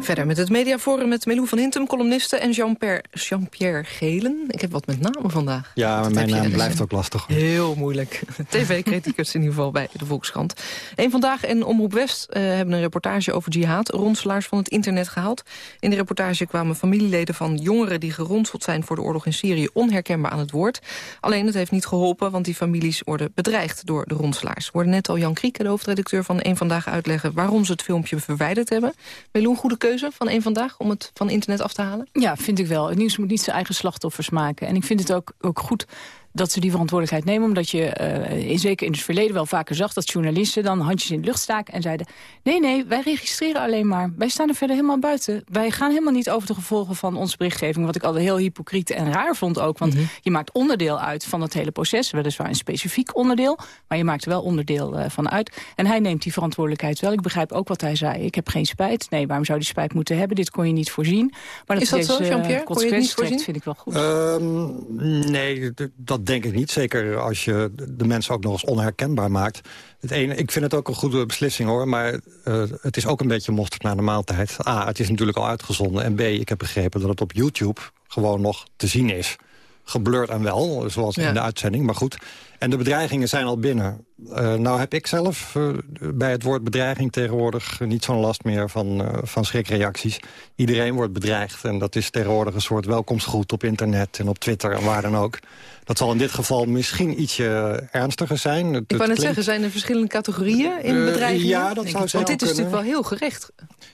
Verder met het mediaforum met Melou van Hintem, columniste... en Jean-Pierre Jean Gelen. Ik heb wat met namen vandaag. Ja, maar mijn naam blijft ook lastig. Heel moeilijk. TV-criticus in ieder geval bij de Volkskrant. Eén Vandaag en Omroep West uh, hebben een reportage over jihad... ronselaars van het internet gehaald. In de reportage kwamen familieleden van jongeren... die geronseld zijn voor de oorlog in Syrië onherkenbaar aan het woord. Alleen het heeft niet geholpen, want die families worden bedreigd door de ronselaars. We hoorden net al Jan Krieke, de hoofdredacteur van Eén Vandaag, uitleggen... waarom ze het filmpje verwijderd hebben. Melou, een goede keuze van één vandaag om het van internet af te halen? Ja, vind ik wel. Het nieuws moet niet zijn eigen slachtoffers maken. En ik vind het ook, ook goed dat ze die verantwoordelijkheid nemen. Omdat je, uh, in, zeker in het verleden wel vaker zag... dat journalisten dan handjes in de lucht staken en zeiden... nee, nee, wij registreren alleen maar. Wij staan er verder helemaal buiten. Wij gaan helemaal niet over de gevolgen van onze berichtgeving. Wat ik altijd heel hypocriet en raar vond ook. Want mhm. je maakt onderdeel uit van het hele proces. Weliswaar een specifiek onderdeel. Maar je maakt er wel onderdeel uh, van uit. En hij neemt die verantwoordelijkheid wel. Ik begrijp ook wat hij zei. Ik heb geen spijt. Nee, waarom zou die spijt moeten hebben? Dit kon je niet voorzien. Maar dat Is dat zo, Jean-Pierre? Kon je het niet voorzien? vind ik wel goed. Um, nee, dat denk ik niet. Zeker als je de mensen ook nog eens onherkenbaar maakt. Het ene, ik vind het ook een goede beslissing hoor, maar uh, het is ook een beetje mosterd naar de maaltijd. A, het is natuurlijk al uitgezonden. En B, ik heb begrepen dat het op YouTube gewoon nog te zien is geblurred en wel, zoals in de uitzending. Maar goed, en de bedreigingen zijn al binnen. Uh, nou heb ik zelf uh, bij het woord bedreiging tegenwoordig niet zo'n last meer van, uh, van schrikreacties. Iedereen wordt bedreigd en dat is tegenwoordig een soort welkomstgroet op internet en op Twitter en waar dan ook. Dat zal in dit geval misschien ietsje ernstiger zijn. Het, ik wou net zeggen, zijn er verschillende categorieën in bedreigingen? ja, dat zou Want dit is natuurlijk wel heel gerecht.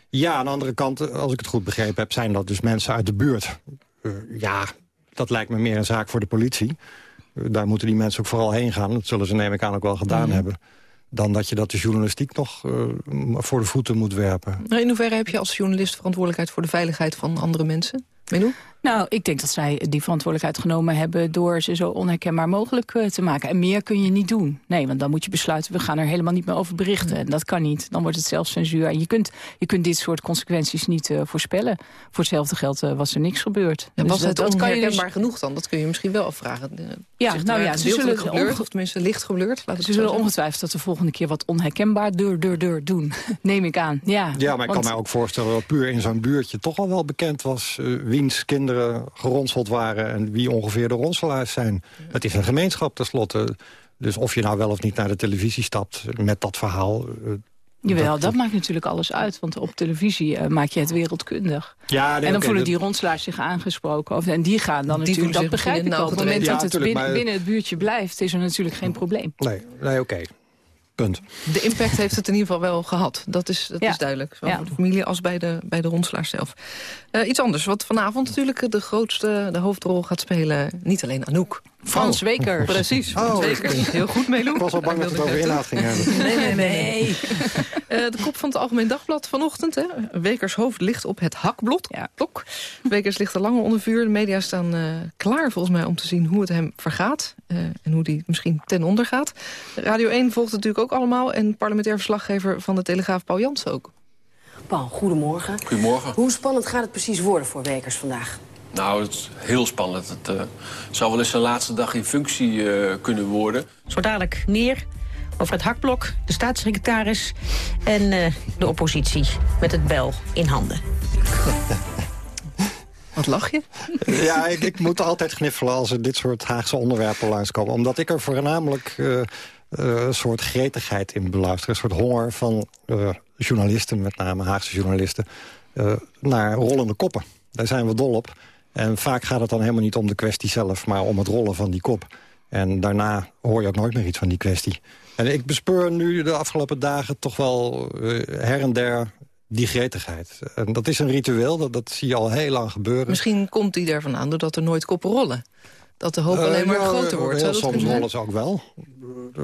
Ja, aan de andere kant, als ik het goed begrepen heb, zijn dat dus mensen uit de buurt. ja, dat lijkt me meer een zaak voor de politie. Daar moeten die mensen ook vooral heen gaan. Dat zullen ze neem ik aan ook wel gedaan hebben. Dan dat je dat de journalistiek nog uh, voor de voeten moet werpen. In hoeverre heb je als journalist verantwoordelijkheid... voor de veiligheid van andere mensen? Menou? Nou, ik denk dat zij die verantwoordelijkheid genomen hebben... door ze zo onherkenbaar mogelijk eh, te maken. En meer kun je niet doen. Nee, want dan moet je besluiten... we gaan er helemaal niet meer over berichten. En dat kan niet. Dan wordt het zelfs censuur. En je kunt, je kunt dit soort consequenties niet uh, voorspellen. Voor hetzelfde geld uh, was er niks gebeurd. Ja, dus was het dat, onherkenbaar dus... genoeg dan? Dat kun je misschien wel afvragen. Ja, nou ja, ze zullen geblurred, of tenminste licht geblurred. Ze zullen ongetwijfeld dat de volgende keer wat onherkenbaar deur, deur, deur doen. Neem ik aan. Ja, ja maar ik kan mij ook voorstellen dat puur in zo'n buurtje toch al wel bekend was... wiens kinderen gerond waren... en wie ongeveer de ronselaars zijn. Het is een gemeenschap tenslotte. Dus of je nou wel of niet naar de televisie stapt met dat verhaal... Uh, Jawel, dat, maakt natuurlijk alles uit. Want op televisie uh, maak je het wereldkundig. Ja, en dan voelen die ronselaars zich aangesproken. Of, en die gaan dan natuurlijk, dat begrijp ik al. Op het moment dat het binnen, het buurtje blijft... is er natuurlijk geen probleem. Nee, nee oké. De impact heeft het in ieder geval wel gehad. Dat is, dat is duidelijk. Zowel voor de familie als bij de, bij de rondslaar zelf. Uh, iets anders, wat vanavond natuurlijk de grootste de hoofdrol gaat spelen. Niet alleen Anouk. Frans oh. Wekers. Precies, oh, Wekers. Heel goed, Melo. Ik was al bang dat het over inhoud ging hebben. Nee, nee, nee. uh, de kop van het Algemeen Dagblad vanochtend. Hè. Wekers hoofd ligt op het hakblok. Ja. Blok. Wekers ligt er lang onder vuur. De media staan uh, klaar volgens mij om te zien hoe het hem vergaat. Uh, en hoe die misschien ten onder gaat. Radio 1 volgt het natuurlijk ook allemaal. En parlementair verslaggever van de Telegraaf Paul Jans ook. Paul, goedemorgen. Goedemorgen. Hoe spannend gaat het precies worden voor Wekers vandaag? Nou, het is heel spannend. Het uh, zou wel eens zijn laatste dag in functie uh, kunnen worden. Zo dadelijk meer over het hakblok, de staatssecretaris en uh, de oppositie met het bel in handen. Wat lach je? Ja, ik, ik, moet altijd gniffelen als er dit soort Haagse onderwerpen langskomen. Omdat ik er voornamelijk een soort gretigheid in beluister. Een soort honger van journalisten, met name Haagse journalisten... naar rollende koppen. Daar zijn we dol op. En vaak gaat het dan helemaal niet om de kwestie zelf... maar om het rollen van die kop. En daarna hoor je ook nooit meer iets van die kwestie. En ik bespeur nu de afgelopen dagen toch wel uh, her en der die gretigheid. En dat is een ritueel, dat, dat zie je al heel lang gebeuren. Misschien komt die er vandaan doordat er nooit koppen rollen dat de hoop uh, alleen maar ja, groter wordt. Heel soms rollen ze ook wel.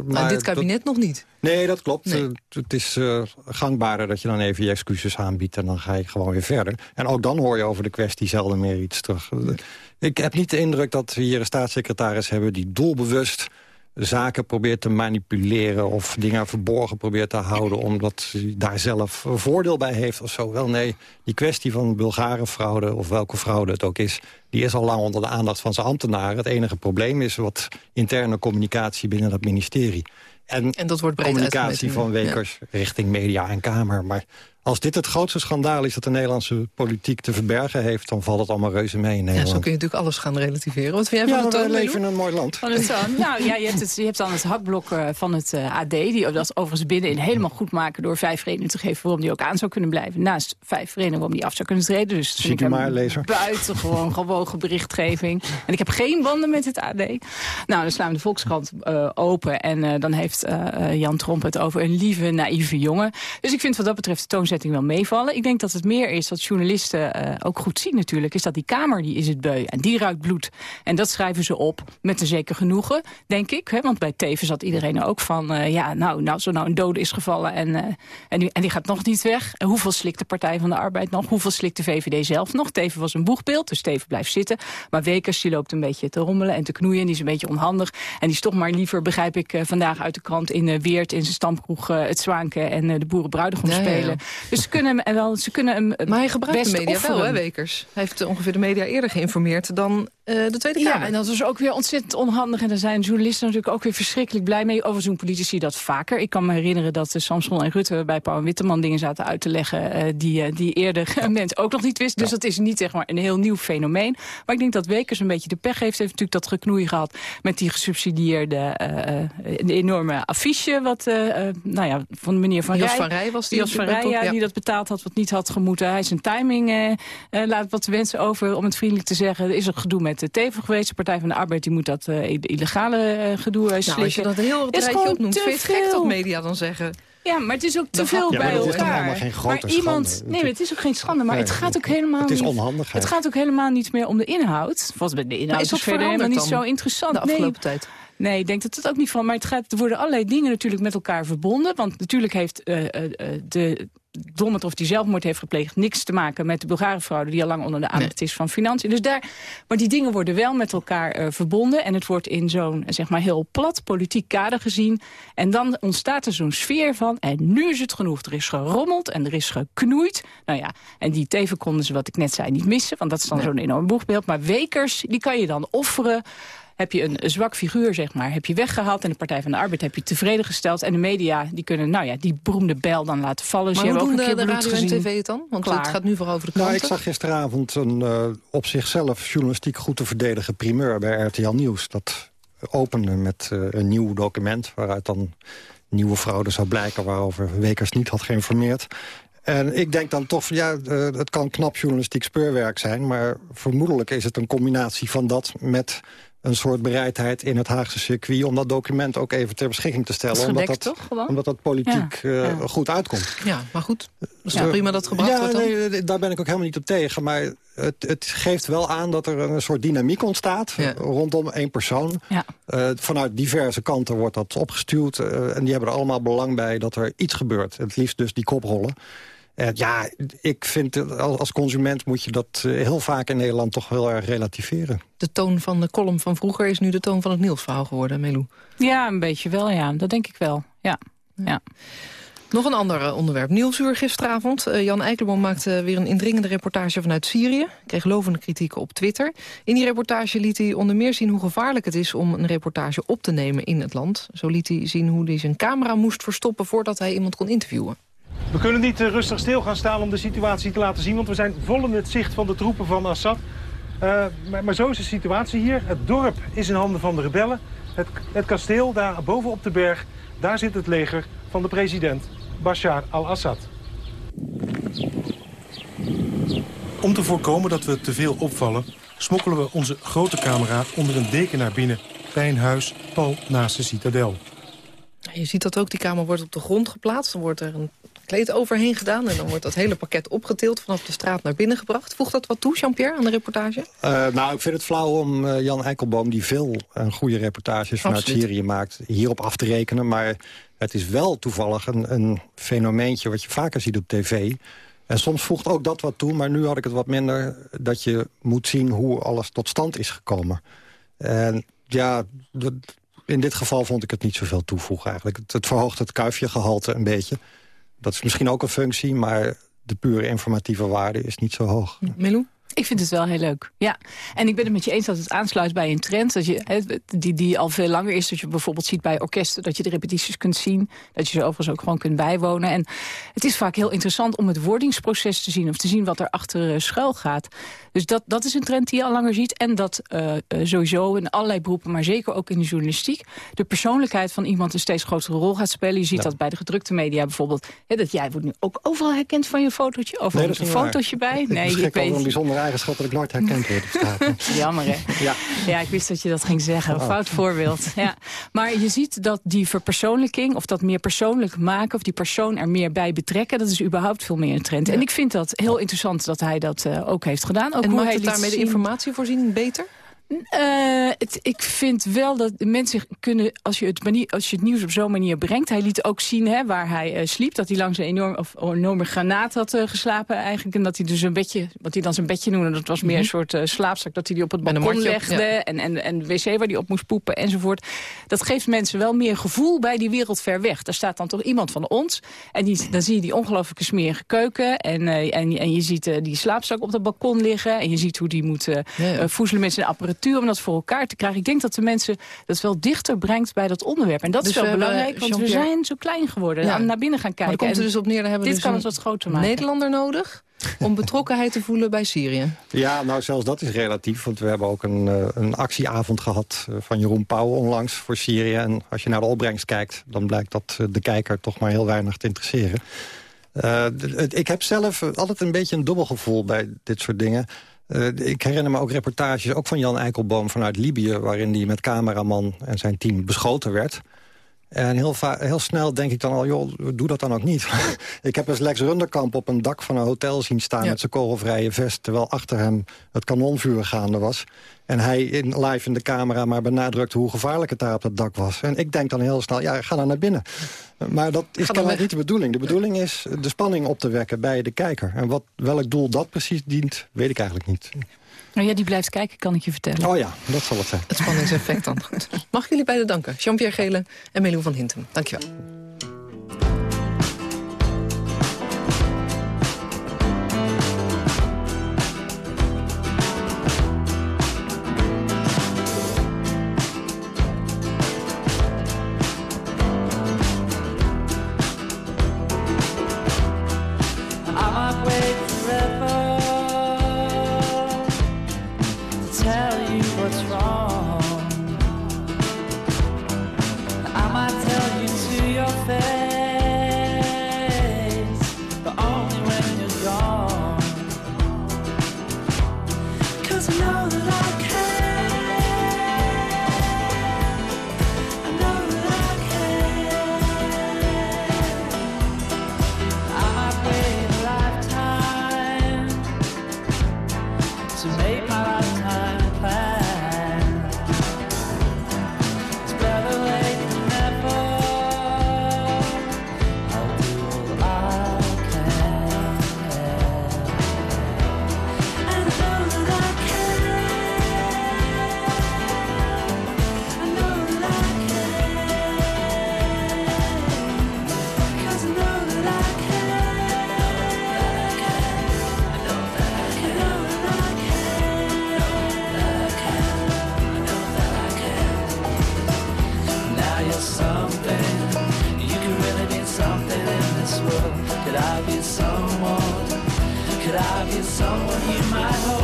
Maar, dit kabinet nog niet. Nee, dat klopt. Nee. Uh, het is uh, gangbaarder dat je dan even je excuses aanbiedt... en dan ga je gewoon weer verder. En ook dan hoor je over de kwestie zelden meer iets terug. Ik heb niet de indruk dat we hier een staatssecretaris hebben... die doelbewust zaken probeert te manipuleren... of dingen verborgen probeert te houden... omdat hij daar zelf een voordeel bij heeft of zo. Wel nee, die kwestie van Bulgarenfraude of welke fraude het ook is... die is al lang onder de aandacht van zijn ambtenaren. Het enige probleem is wat interne communicatie binnen dat ministerie. En, en dat wordt communicatie van Wekers richting media en Kamer. Maar als dit het grootste schandaal is dat de Nederlandse politiek te verbergen heeft... dan valt het allemaal reuze mee in Nederland. Ja, zo kun je natuurlijk alles gaan relativeren. Wat vind jij van ja, het we leven in een mooi land. Van het nou ja, je hebt, het, je hebt dan het hakblok eh, van het uh, AD... die dat overigens binnenin helemaal goed maken... door vijf redenen te geven waarom die ook aan zou kunnen blijven. Naast vijf redenen waarom die af zou kunnen treden. Dus Ziet u maar, lezer. Buitengewoon gewogen berichtgeving. En ik heb geen banden met het AD. Nou, dan slaan we de Volkskrant uh, open... en dan heeft Jan Tromp het over een lieve, naïeve jongen. Dus ik vind wat dat betreft de toonzetting bezetting wel meevallen. Ik denk dat het meer is dat journalisten uh, ook goed zien natuurlijk... is dat die Kamer die is het beu en die ruikt bloed. En dat schrijven ze op met een zeker genoegen, denk ik. Hè? Want bij Teven zat iedereen ook van... Uh, ja, nou, nou, zo nou een dode is gevallen en, uh, en, die, en die gaat nog niet weg. En hoeveel slikt de Partij van de Arbeid nog? Hoeveel slikt de VVD zelf nog? Teven was een boegbeeld, dus Teven blijft zitten. Maar Wekers die loopt een beetje te rommelen en te knoeien... en die is een beetje onhandig. En die is toch maar liever, begrijp ik, vandaag uit de krant... in Weert in zijn stamkroeg het Zwaanke en de Boerenbruidegom spelen. Ja, ja. Dus ze kunnen hem wel, ze kunnen hem Maar hij gebruikt de media wel, hè, Wekers? Hij heeft ongeveer de media eerder geïnformeerd dan uh, de Tweede Kamer. Ja, en dat is ook weer ontzettend onhandig. En daar zijn journalisten natuurlijk ook weer verschrikkelijk blij mee. Overigens doen politici dat vaker. Ik kan me herinneren dat uh, Samson en Rutte bij Paul Witteman dingen zaten uit te leggen... Uh, die, die eerder mensen ook nog niet wisten. Dus dat is niet zeg maar, een heel nieuw fenomeen. Maar ik denk dat Wekers een beetje de pech heeft. heeft natuurlijk dat geknoei gehad met die gesubsidieerde enorme affiche... wat nou ja, van de meneer Van Jos Rij... van Rij was die, Jos van Rij, ja, die dat betaald had wat niet had gemoeten. Hij zijn timing laat wat wensen over, om het vriendelijk te zeggen. Er is een gedoe met de Teven geweest. De Partij van de Arbeid die moet dat uh, illegale uh, gedoe uh, slikken. Nou, als je dat heel het rijtje opnoemt, vind je het gek dat media dan zeggen... Ja, maar het is ook te veel ja, bij elkaar. Het is toch helemaal geen grote maar iemand, schande. Nee, maar het is ook geen schande. Maar Nee, het gaat ook helemaal het is niet... onhandigheid. Het gaat ook helemaal niet meer om de inhoud. Volgens mij de inhoud Maar is is, dat verder helemaal niet zo interessant. de afgelopen nee. tijd? Nee, ik denk dat het ook niet van. Maar het gaat, er worden allerlei dingen natuurlijk met elkaar verbonden. Want natuurlijk heeft uh, uh, de Dommet of die zelfmoord heeft gepleegd... niks te maken met de Bulgarenfraude die al lang onder de aandacht is van financiën. Dus daar, maar die dingen worden wel met elkaar uh, verbonden. En het wordt in zo'n zeg maar heel plat politiek kader gezien. En dan ontstaat er zo'n sfeer van... en nu is het genoeg. Er is gerommeld en er is geknoeid. Nou ja, en die teven konden ze, wat ik net zei, niet missen. Want dat is dan Nee. zo'n enorm boegbeeld. Maar Wekers, die kan je dan offeren heb je een zwak figuur, zeg maar, heb je weggehaald... en de Partij van de Arbeid heb je tevreden gesteld. En de media, die kunnen, nou ja, die beroemde bijl dan laten vallen. Dus Maar hoe doen ook de, de radio en tv het dan? Want Klaar. het gaat nu vooral over de Nou, kranten. ik zag gisteravond een eh, op zichzelf journalistiek goed te verdedigen primeur bij RTL Nieuws. Dat opende met eh, een nieuw document waaruit dan nieuwe fraude zou blijken... waarover Wekers niet had geïnformeerd. En ik denk dan toch, van, ja, eh, het kan knap journalistiek speurwerk zijn... maar vermoedelijk is het een combinatie van dat met een soort bereidheid in het Haagse circuit... om dat document ook even ter beschikking te stellen. Dat is omdat, dat, toch, gewoon? omdat dat politiek Ja, eh, goed uitkomt. Ja, maar goed. Dat is Ja. prima dat gebracht ja, wordt dan? nee, daar ben ik ook helemaal niet op tegen. Maar het, het geeft wel aan dat er een soort dynamiek ontstaat... Ja. rondom één persoon. Ja. Eh, vanuit diverse kanten wordt dat opgestuurd. eh, en die hebben er allemaal belang bij dat er iets gebeurt. Het liefst dus die koprollen. En ja, ik vind het- als consument moet je dat eh, heel vaak in Nederland toch heel erg relativeren. De toon van de column van vroeger is nu de toon van het nieuwsverhaal geworden, Melou. Ja, een beetje wel, ja. Dat denk ik wel, ja. ja. Nog een ander eh, onderwerp. Nieuwsuur gisteravond. Eh, Jan Eikelboom maakte weer een indringende reportage vanuit Syrië. Kreeg lovende kritieken op Twitter. In die reportage liet hij onder meer zien hoe gevaarlijk het is... om een reportage op te nemen in het land. Zo liet hij zien hoe hij zijn camera moest verstoppen... voordat hij iemand kon interviewen. We kunnen niet eh, rustig stil gaan staan om de situatie te laten zien... want we zijn vol in het zicht van de troepen van Assad. Eh, maar, maar zo is de situatie hier. Het dorp is in handen van de rebellen. Het, het kasteel daar boven op de berg, daar zit het leger van de president Bashar al-Assad. Om te voorkomen dat we te veel opvallen... smokkelen we onze grote camera onder een deken naar binnen... bij een huis pal naast de citadel. Je ziet dat ook, die kamer wordt op de grond geplaatst. Dan wordt er een kleed overheen gedaan... en dan wordt dat hele pakket opgetild vanaf de straat naar binnen gebracht. Voegt dat wat toe, Jean-Pierre, aan de reportage? Eh, nou, ik vind het flauw om eh, Jan Eikelboom... die veel en goede reportages vanuit Absoluut. Syrië maakt... hierop af te rekenen. Maar het is wel toevallig een, een fenomeentje... wat je vaker ziet op tv. En soms voegt ook dat wat toe. Maar nu had ik het wat minder dat je moet zien... hoe alles tot stand is gekomen. En ja, in dit geval vond ik het niet zoveel toevoegen eigenlijk. Het, het verhoogt het kuifjegehalte een beetje. Dat is misschien ook een functie... maar de pure informatieve waarde is niet zo hoog. Milou? Ik vind het wel heel leuk, ja. En ik ben het met je eens dat het aansluit bij een trend... Dat je, die, die al veel langer is. Dat je bijvoorbeeld ziet bij orkesten dat je de repetities kunt zien. Dat je ze overigens ook gewoon kunt bijwonen. En het is vaak heel interessant om het wordingsproces te zien... of te zien wat er achter eh, schuil gaat. Dus dat, dat is een trend die je al langer ziet. En dat eh, eh, sowieso in allerlei beroepen, maar zeker ook in de journalistiek... de persoonlijkheid van iemand een steeds grotere rol gaat spelen. Je ziet dat bij de gedrukte media bijvoorbeeld. Hè, dat jij wordt nu ook overal herkend van je fotootje. Overal Nee, een waar. fotootje bij. Nee, ik weet een bijzonder mijn eigen schot dat ik nooit herkend word op straat. Jammer, hè? Ja. ja, ik wist dat je dat ging zeggen. Een Oh. fout voorbeeld. Ja. Maar je ziet dat die verpersoonlijking, of dat meer persoonlijk maken... of die persoon er meer bij betrekken, dat is überhaupt veel meer een trend. En ik vind dat heel interessant dat hij dat eh, ook heeft gedaan. Ook en hoe maakt hij het daarmee de zien- informatievoorziening beter? Eh, het, ik vind wel dat mensen kunnen, als je het, manier, als je het nieuws op zo'n manier brengt... hij liet ook zien hè, waar hij eh, sliep, dat hij langs een enorm, of, enorme granaat had eh, geslapen eigenlijk. En dat hij dus een bedje, wat hij dan zijn bedje noemde, dat was meer een soort eh, slaapzak... dat hij die op het balkon legde ja. en, en, en de wc waar hij op moest poepen enzovoort. Dat geeft mensen wel meer gevoel bij die wereld ver weg. Daar staat dan toch iemand van ons en die, dan zie je die ongelooflijke smerige keuken... en, en, en je ziet die slaapzak op het balkon liggen... en je ziet hoe die moet voezelen met zijn apparatuur om dat voor elkaar te krijgen. Ik denk dat de mensen dat wel dichter brengt bij dat onderwerp. En dat Dus is wel we hebben, belangrijk, want we zijn zo klein geworden. Ja. Naar binnen gaan Maar kijken. dan komt er dus op neer, dan hebben we dit dus kan het wat groter maken. Nederlander nodig om betrokkenheid te voelen bij Syrië. Ja, nou zelfs dat is relatief. Want we hebben ook een, eh, een actieavond gehad eh, van Jeroen Pauw onlangs voor Syrië. En als je naar de opbrengst kijkt, dan blijkt dat eh, de kijker toch maar heel weinig te interesseren. Eh, ik heb zelf altijd een beetje een dubbel gevoel bij dit soort dingen. Eh, ik herinner me ook reportages, ook van Jan Eikelboom vanuit Libië... waarin hij met cameraman en zijn team beschoten werd. En heel, heel snel denk ik dan al, joh, doe dat dan ook niet. ik heb eens Lex Runderkamp op een dak van een hotel zien staan... Ja. met zijn kogelvrije vest, terwijl achter hem het kanonvuur gaande was. En hij in, live in de camera maar benadrukte hoe gevaarlijk het daar op dat dak was. En ik denk dan heel snel, ja, ga dan naar binnen. Maar dat is dan kennelijk niet de bedoeling. De bedoeling is de spanning op te wekken bij de kijker. En wat, welk doel dat precies dient, weet ik eigenlijk niet. Nou ja, die blijft kijken, kan ik je vertellen. Oh ja, dat zal het zijn. Het spanningseffect dan. Goed. Mag ik jullie beiden danken. Jean-Pierre Gele en Melou van Hintem. Dankjewel. Someone? Could I be someone you might hold?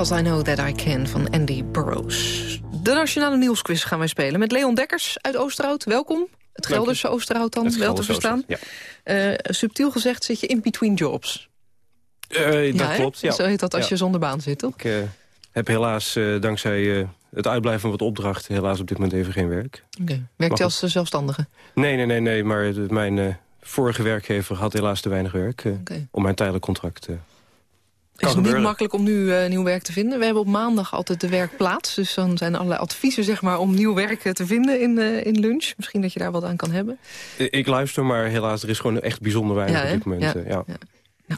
Because I Know That I Can van Andy Burroughs. De Nationale Nieuwsquiz gaan wij spelen met Leon Dekkers uit Oosterhout. Welkom. Het Gelderse Oosterhout dan, wel te verstaan. Eh, subtiel gezegd zit je in between jobs. Eh, dat Ja, klopt, ja. Zo heet dat als je zonder baan zit, toch? Ik eh, heb helaas, dankzij het uitblijven van wat opdrachten... helaas op dit moment even geen werk. Oké. Werkt je als zelfstandige? Nee, nee, nee, nee maar mijn vorige werkgever had helaas te weinig werk... om mijn tijdelijk contract kan is niet gebeuren. makkelijk om nu eh, nieuw werk te vinden. We hebben op maandag altijd de werkplaats. Dus dan zijn allerlei adviezen zeg maar, om nieuw werk eh, te vinden in, eh, in lunch. Misschien dat je daar wat aan kan hebben. Ik luister, maar helaas, er is gewoon echt bijzonder weinig Ja, op dit moment. Ja, ja.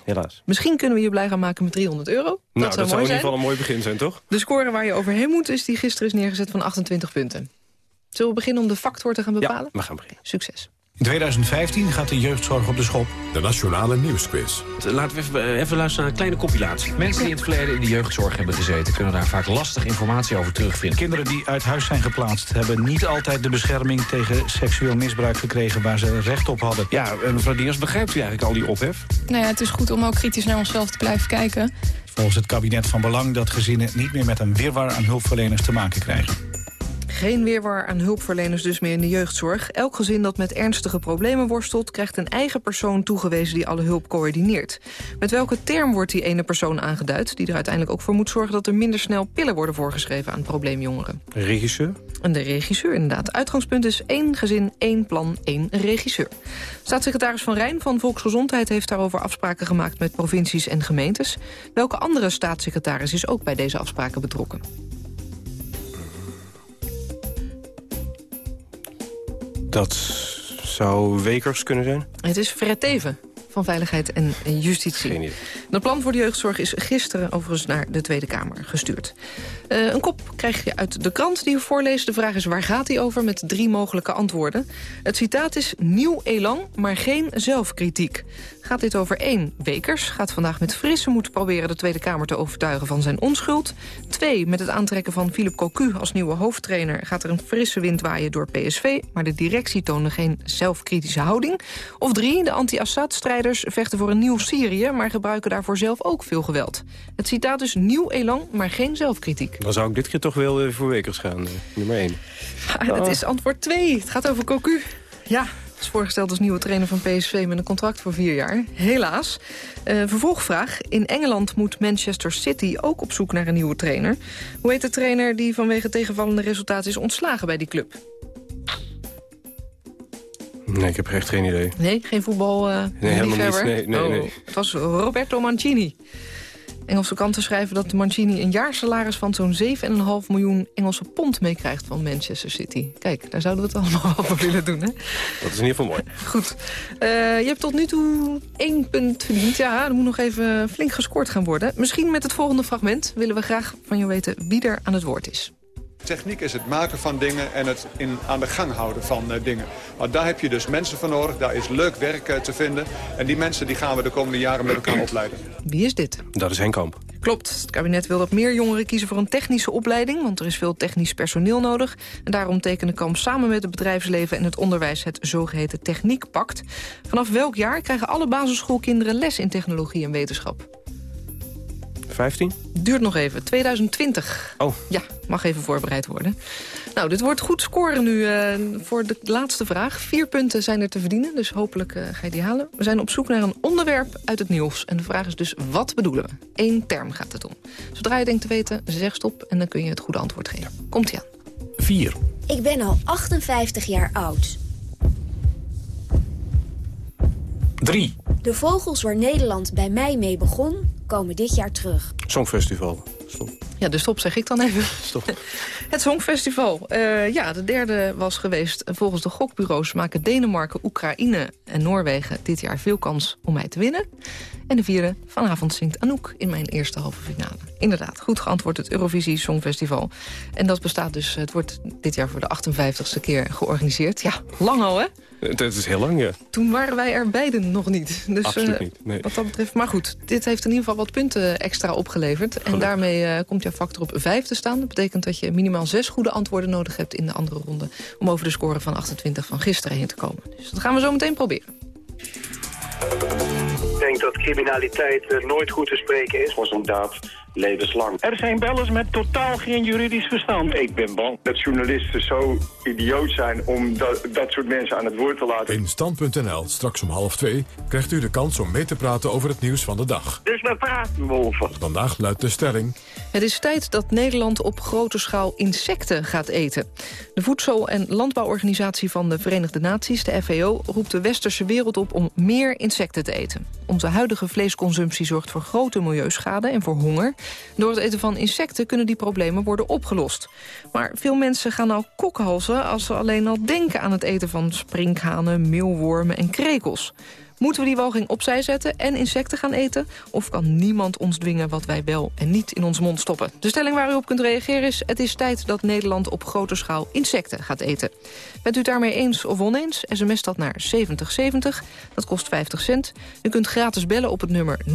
Helaas. Misschien kunnen we je blij gaan maken met 300 euro. nou, dat dat zou zou in ieder geval een mooi begin zijn, toch? De score waar je overheen moet is die gisteren is neergezet van 28 punten. Zullen we beginnen om de factor te gaan bepalen? we gaan beginnen. Succes. In 2015 gaat de jeugdzorg op de schop. De Nationale Nieuwsquiz. Laten we even, eh, even luisteren naar een kleine compilatie. Mensen die in het verleden in de jeugdzorg hebben gezeten... kunnen daar vaak lastig informatie over terugvinden. Kinderen die uit huis zijn geplaatst... hebben niet altijd de bescherming tegen seksueel misbruik gekregen... waar ze recht op hadden. Ja, eh, mevrouw Diers, begrijpt u eigenlijk al die ophef? Nou ja, het is goed om ook kritisch naar onszelf te blijven kijken. Volgens het kabinet van Belang dat gezinnen niet meer met een wirwar aan hulpverleners te maken krijgen. Geen weerwaar aan hulpverleners dus meer in de jeugdzorg. Elk gezin dat met ernstige problemen worstelt... krijgt een eigen persoon toegewezen die alle hulp coördineert. Met welke term wordt die ene persoon aangeduid... die er uiteindelijk ook voor moet zorgen dat er minder snel pillen worden voorgeschreven aan probleemjongeren? Regisseur? En de regisseur inderdaad. Uitgangspunt is één gezin, één plan, één regisseur. Staatssecretaris Van Rijn van Volksgezondheid heeft daarover afspraken gemaakt met provincies en gemeentes. Welke andere staatssecretaris is ook bij deze afspraken betrokken? Dat zou Wekers kunnen zijn? Het is Fred Teven van Veiligheid en Justitie. Het plan voor de jeugdzorg is gisteren overigens naar de Tweede Kamer gestuurd. Eh, een kop krijg je uit de krant die we voorlezen. De vraag is waar gaat die over met drie mogelijke antwoorden. Het citaat is nieuw elan, maar geen zelfkritiek. Gaat dit over één? Wekers gaat vandaag met frisse moed proberen de Tweede Kamer te overtuigen van zijn onschuld. Twee, met het aantrekken van Philip Cocu als nieuwe hoofdtrainer gaat er een frisse wind waaien door PSV, maar de directie toonde geen zelfkritische houding. Of drie, de anti-Assad-strijders vechten voor een nieuw Syrië, maar gebruiken daarvoor zelf ook veel geweld. Het citaat is nieuw elan, maar geen zelfkritiek. Dan zou ik dit keer toch wel voor Wekers gaan, eh, nummer 1. Ah, het is antwoord 2. Het gaat over Cocu. Ja, is voorgesteld als nieuwe trainer van PSV met een contract voor vier jaar. Helaas. Eh, vervolgvraag. In Engeland moet Manchester City ook op zoek naar een nieuwe trainer. Hoe heet de trainer die vanwege tegenvallende resultaten is ontslagen bij die club? Nee, ik heb echt geen idee. Nee, geen voetbal eh Nee, helemaal niet. Nee, nee, Oh, nee. Het was Roberto Mancini. Engelse kranten schrijven dat Mancini een jaarsalaris van zo'n 7,5 miljoen Engelse pond meekrijgt van Manchester City. Kijk, daar zouden we het allemaal over willen doen, hè? Dat is in ieder geval mooi. Goed. Eh, je hebt tot nu toe één punt verdiend. Ja, er moet nog even flink gescoord gaan worden. Misschien met het volgende fragment willen we graag van jou weten wie er aan het woord is. Techniek is het maken van dingen en het in, aan de gang houden van eh, dingen. Maar daar heb je dus mensen voor nodig, daar is leuk werk eh, te vinden. En die mensen die gaan we de komende jaren met elkaar opleiden. Wie is dit? Dat is Henk Kamp. Klopt. Het kabinet wil dat meer jongeren kiezen voor een technische opleiding... want er is veel technisch personeel nodig. En daarom tekende Kamp samen met het bedrijfsleven en het onderwijs... het zogeheten Techniekpact. Vanaf welk jaar krijgen alle basisschoolkinderen les in technologie en wetenschap? 15? Duurt nog even. 2020. Oh. Ja, mag even voorbereid worden. Nou, dit wordt goed scoren nu eh, voor de laatste vraag. Vier punten zijn er te verdienen, dus hopelijk eh, ga je die halen. We zijn op zoek naar een onderwerp uit het nieuws. En de vraag is dus, wat bedoelen we? Eén term gaat het om. Zodra je denkt te weten, zeg stop en dan kun je het goede antwoord geven. Komt-ie aan. 4. Ik ben al 58 jaar oud. 3. De vogels waar Nederland bij mij mee begon, komen dit jaar terug. Songfestival. Stop. Ja, dus stop zeg ik dan even. Stop. Het Songfestival. Eh, ja, de derde was geweest. Volgens de gokbureaus maken Denemarken, Oekraïne en Noorwegen dit jaar veel kans om mij te winnen. En de vierde, vanavond zingt Anouk in mijn eerste halve finale. Inderdaad, goed geantwoord het Eurovisie Songfestival. En dat bestaat dus, het wordt dit jaar voor de 58ste keer georganiseerd. Ja, lang al hè? Het, het is heel lang, ja. Toen waren wij er beiden nog niet. Dus, Absoluut eh, niet, nee. Wat dat betreft. Maar goed, dit heeft in ieder geval wat punten extra opgeleverd. En daarmee eh, komt jouw factor op 5 te staan. Dat betekent dat je minimaal zes goede antwoorden nodig hebt in de andere ronde. Om over de score van 28 van gisteren heen te komen. Dus dat gaan we zo meteen proberen. Thank dat criminaliteit eh, nooit goed te spreken is. voor zo'n daad levenslang. Er zijn bellers met totaal geen juridisch verstand. Ik ben bang dat journalisten zo idioot zijn om dat, dat soort mensen aan het woord te laten. In Stand.nl, straks om half twee, krijgt u de kans om mee te praten over het nieuws van de dag. Dus we praten wolven. Vandaag luidt de stelling... Het is tijd dat Nederland op grote schaal insecten gaat eten. De Voedsel- en Landbouworganisatie van de Verenigde Naties, de FAO... roept de westerse wereld op om meer insecten te eten. Onze huidige vleesconsumptie zorgt voor grote milieuschade en voor honger. Door het eten van insecten kunnen die problemen worden opgelost. Maar veel mensen gaan al kokhalzen als ze alleen al denken aan het eten van sprinkhanen, meelwormen en krekels. Moeten we die walging opzij zetten en insecten gaan eten? Of kan niemand ons dwingen wat wij wel en niet in onze mond stoppen? De stelling waar u op kunt reageren is... het is tijd dat Nederland op grote schaal insecten gaat eten. Bent u daarmee eens of oneens? SMS dat naar 7070. Dat kost 50 cent. U kunt gratis bellen op het nummer 0800-1101.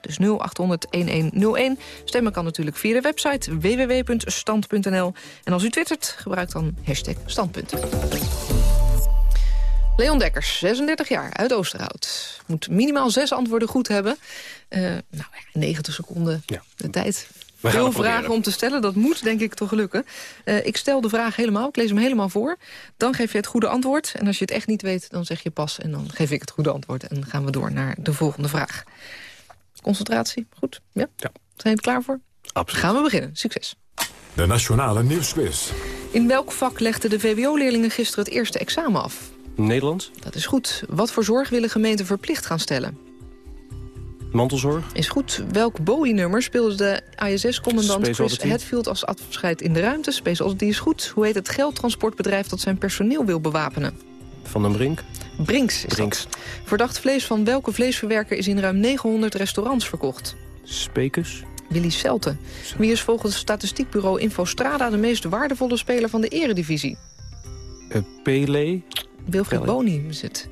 Dus 0800-1101. Stemmen kan natuurlijk via de website www.stand.nl. En als u twittert, gebruik dan hashtag standpunt. Leon Dekkers, 36 jaar, uit Oosterhout. Moet minimaal zes antwoorden goed hebben. Uh, nou ja, 90 seconden de tijd. We Veel vragen om te stellen, dat moet denk ik toch lukken. Uh, ik stel de vraag helemaal, ik lees hem helemaal voor. Dan geef je het goede antwoord. En als je het echt niet weet, dan zeg je pas en dan geef ik het goede antwoord. En dan gaan we door naar de volgende vraag. Concentratie, goed? Ja? Zijn jullie er klaar voor? Absoluut. Gaan we beginnen. Succes. De Nationale Nieuwsquiz. In welk vak legden de VWO-leerlingen gisteren het eerste examen af? Nederlands? Dat is goed. Wat voor zorg willen gemeenten verplicht gaan stellen? Mantelzorg? Is goed. Welk Bowie-nummer speelde de ISS-commandant Chris. Hadfield als afscheid in de ruimte? Space Oddity is goed. Hoe heet het geldtransportbedrijf dat zijn personeel wil bewapenen? Van den Brink? Brinks is Brinks. dat. Verdacht vlees van welke vleesverwerker is in ruim 900 restaurants verkocht? Spekers? Willy Selten. Wie is volgens het statistiekbureau Infostrada de meest waardevolle speler van de eredivisie? Uh, Pele? Wilfried. Boni is het.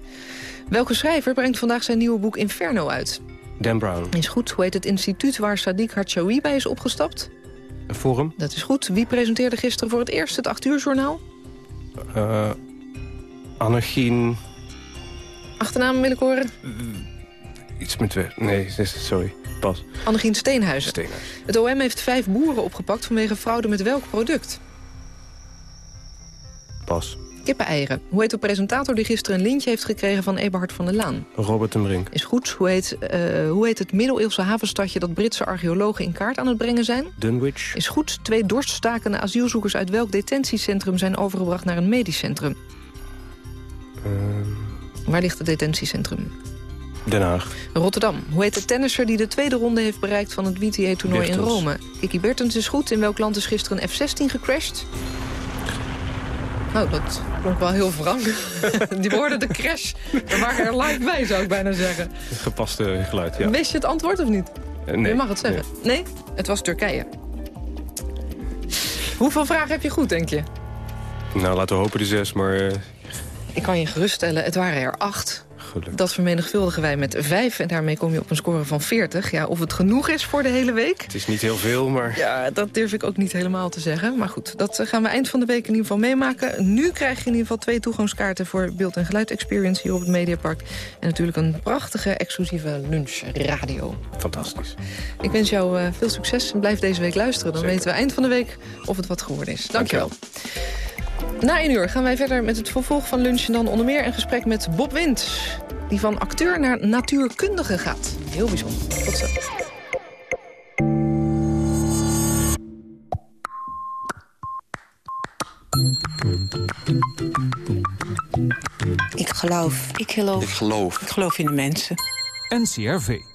Welke schrijver brengt vandaag zijn nieuwe boek Inferno uit? Dan Brown? Is goed. Hoe heet het instituut waar Sadiq Harchaoui bij is opgestapt? Forum? Dat is goed. Wie presenteerde gisteren voor het eerst het 8 uur journaal? Uh, Annegien... Achternaam wil ik horen. Iets met... Nee, sorry. Pas. Annegien Steenhuizen. Steenhuis. Het OM heeft vijf boeren opgepakt vanwege fraude met welk product? Pas. Kippeneieren. Hoe heet de presentator die gisteren een lintje heeft gekregen van Eberhard van der Laan? Robert den Brink. Is goed. Hoe heet, eh, hoe heet het middeleeuwse havenstadje dat Britse archeologen in kaart aan het brengen zijn? Dunwich? Is goed. Twee dorststakende asielzoekers uit welk detentiecentrum zijn overgebracht naar een medisch centrum? Ehm, Waar ligt het detentiecentrum? Den Haag. Rotterdam. Hoe heet de tennisser die de tweede ronde heeft bereikt van het WTA-toernooi in. Rome? Kiki Bertens is goed. In welk land is gisteren een F-16 gecrashed? Nou, dat klonk wel heel wrang. die woorden de crash. We waren er live bij, zou ik bijna zeggen. Gepaste geluid, ja. Wist je het antwoord of niet? Eh, nee. Je mag het zeggen. Nee? Het was Turkije. Hoeveel vragen heb je goed, denk je? Nou, laten we hopen de zes, maar... eh, Ik kan je geruststellen, het waren er acht. Dat vermenigvuldigen wij met vijf en daarmee kom je op een score van 40. Ja, of het genoeg is voor de hele week? Het is niet heel veel, maar... Ja, dat durf ik ook niet helemaal te zeggen. Maar goed, dat eh, gaan we eind van de week in ieder geval meemaken. Nu krijg je in ieder geval twee toegangskaarten voor beeld- en geluid experience hier op het Mediapark. En natuurlijk een prachtige exclusieve lunchradio. Fantastisch. Ik wens jou eh, veel succes en blijf deze week luisteren. Dan weten we eind van de week of het wat geworden is. Dankjewel. Na een uur gaan wij verder met het vervolg van lunch... en dan onder meer een gesprek met Bob Wind... die van acteur naar natuurkundige gaat. Heel bijzonder. Tot zo. Ik geloof. Ik geloof. Ik geloof. Ik geloof in de mensen. NCRV.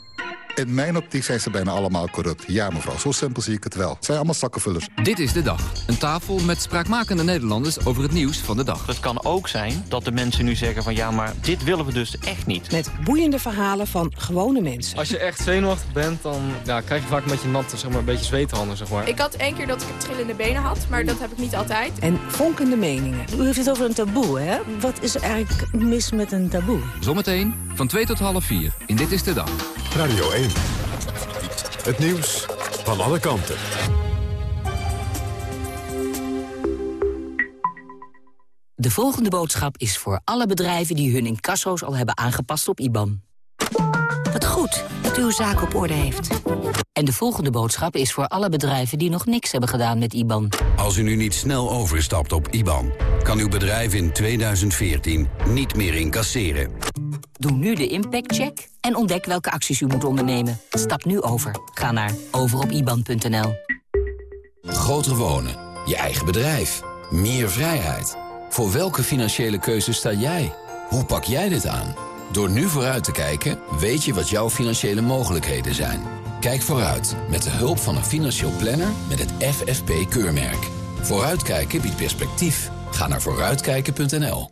In mijn optiek zijn ze bijna allemaal corrupt. Ja, mevrouw, zo simpel zie ik het wel. Het zijn allemaal zakkenvullers. Dit is de dag. Een tafel met spraakmakende Nederlanders over het nieuws van de dag. Het kan ook zijn dat de mensen nu zeggen van ja, maar dit willen we dus echt niet. Met boeiende verhalen van gewone mensen. Als je echt zenuwachtig bent, dan ja, krijg je vaak een beetje natte, zeg maar, een beetje zweethanden, zeg maar. Ik had één keer dat ik trillende benen had, maar dat heb ik niet altijd. En vonkende meningen. U heeft het over een taboe, hè? Wat is er eigenlijk mis met een taboe? Zometeen van 2 tot half 4 in Dit is de Dag. Radio 1. Het nieuws van alle kanten. De volgende boodschap is voor alle bedrijven die hun incasso's al hebben aangepast op IBAN. Wat goed dat u uw zaak op orde heeft. En de volgende boodschap is voor alle bedrijven die nog niks hebben gedaan met IBAN. Als u nu niet snel overstapt op IBAN, kan uw bedrijf in 2014 niet meer incasseren. Doe nu de impactcheck en ontdek welke acties u moet ondernemen. Stap nu over. Ga naar overopiban.nl. Groter wonen, je eigen bedrijf, meer vrijheid. Voor welke financiële keuze sta jij? Hoe pak jij dit aan? Door nu vooruit te kijken, weet je wat jouw financiële mogelijkheden zijn. Kijk vooruit met de hulp van een financieel planner met het FFP-keurmerk. Vooruitkijken biedt perspectief. Ga naar vooruitkijken.nl.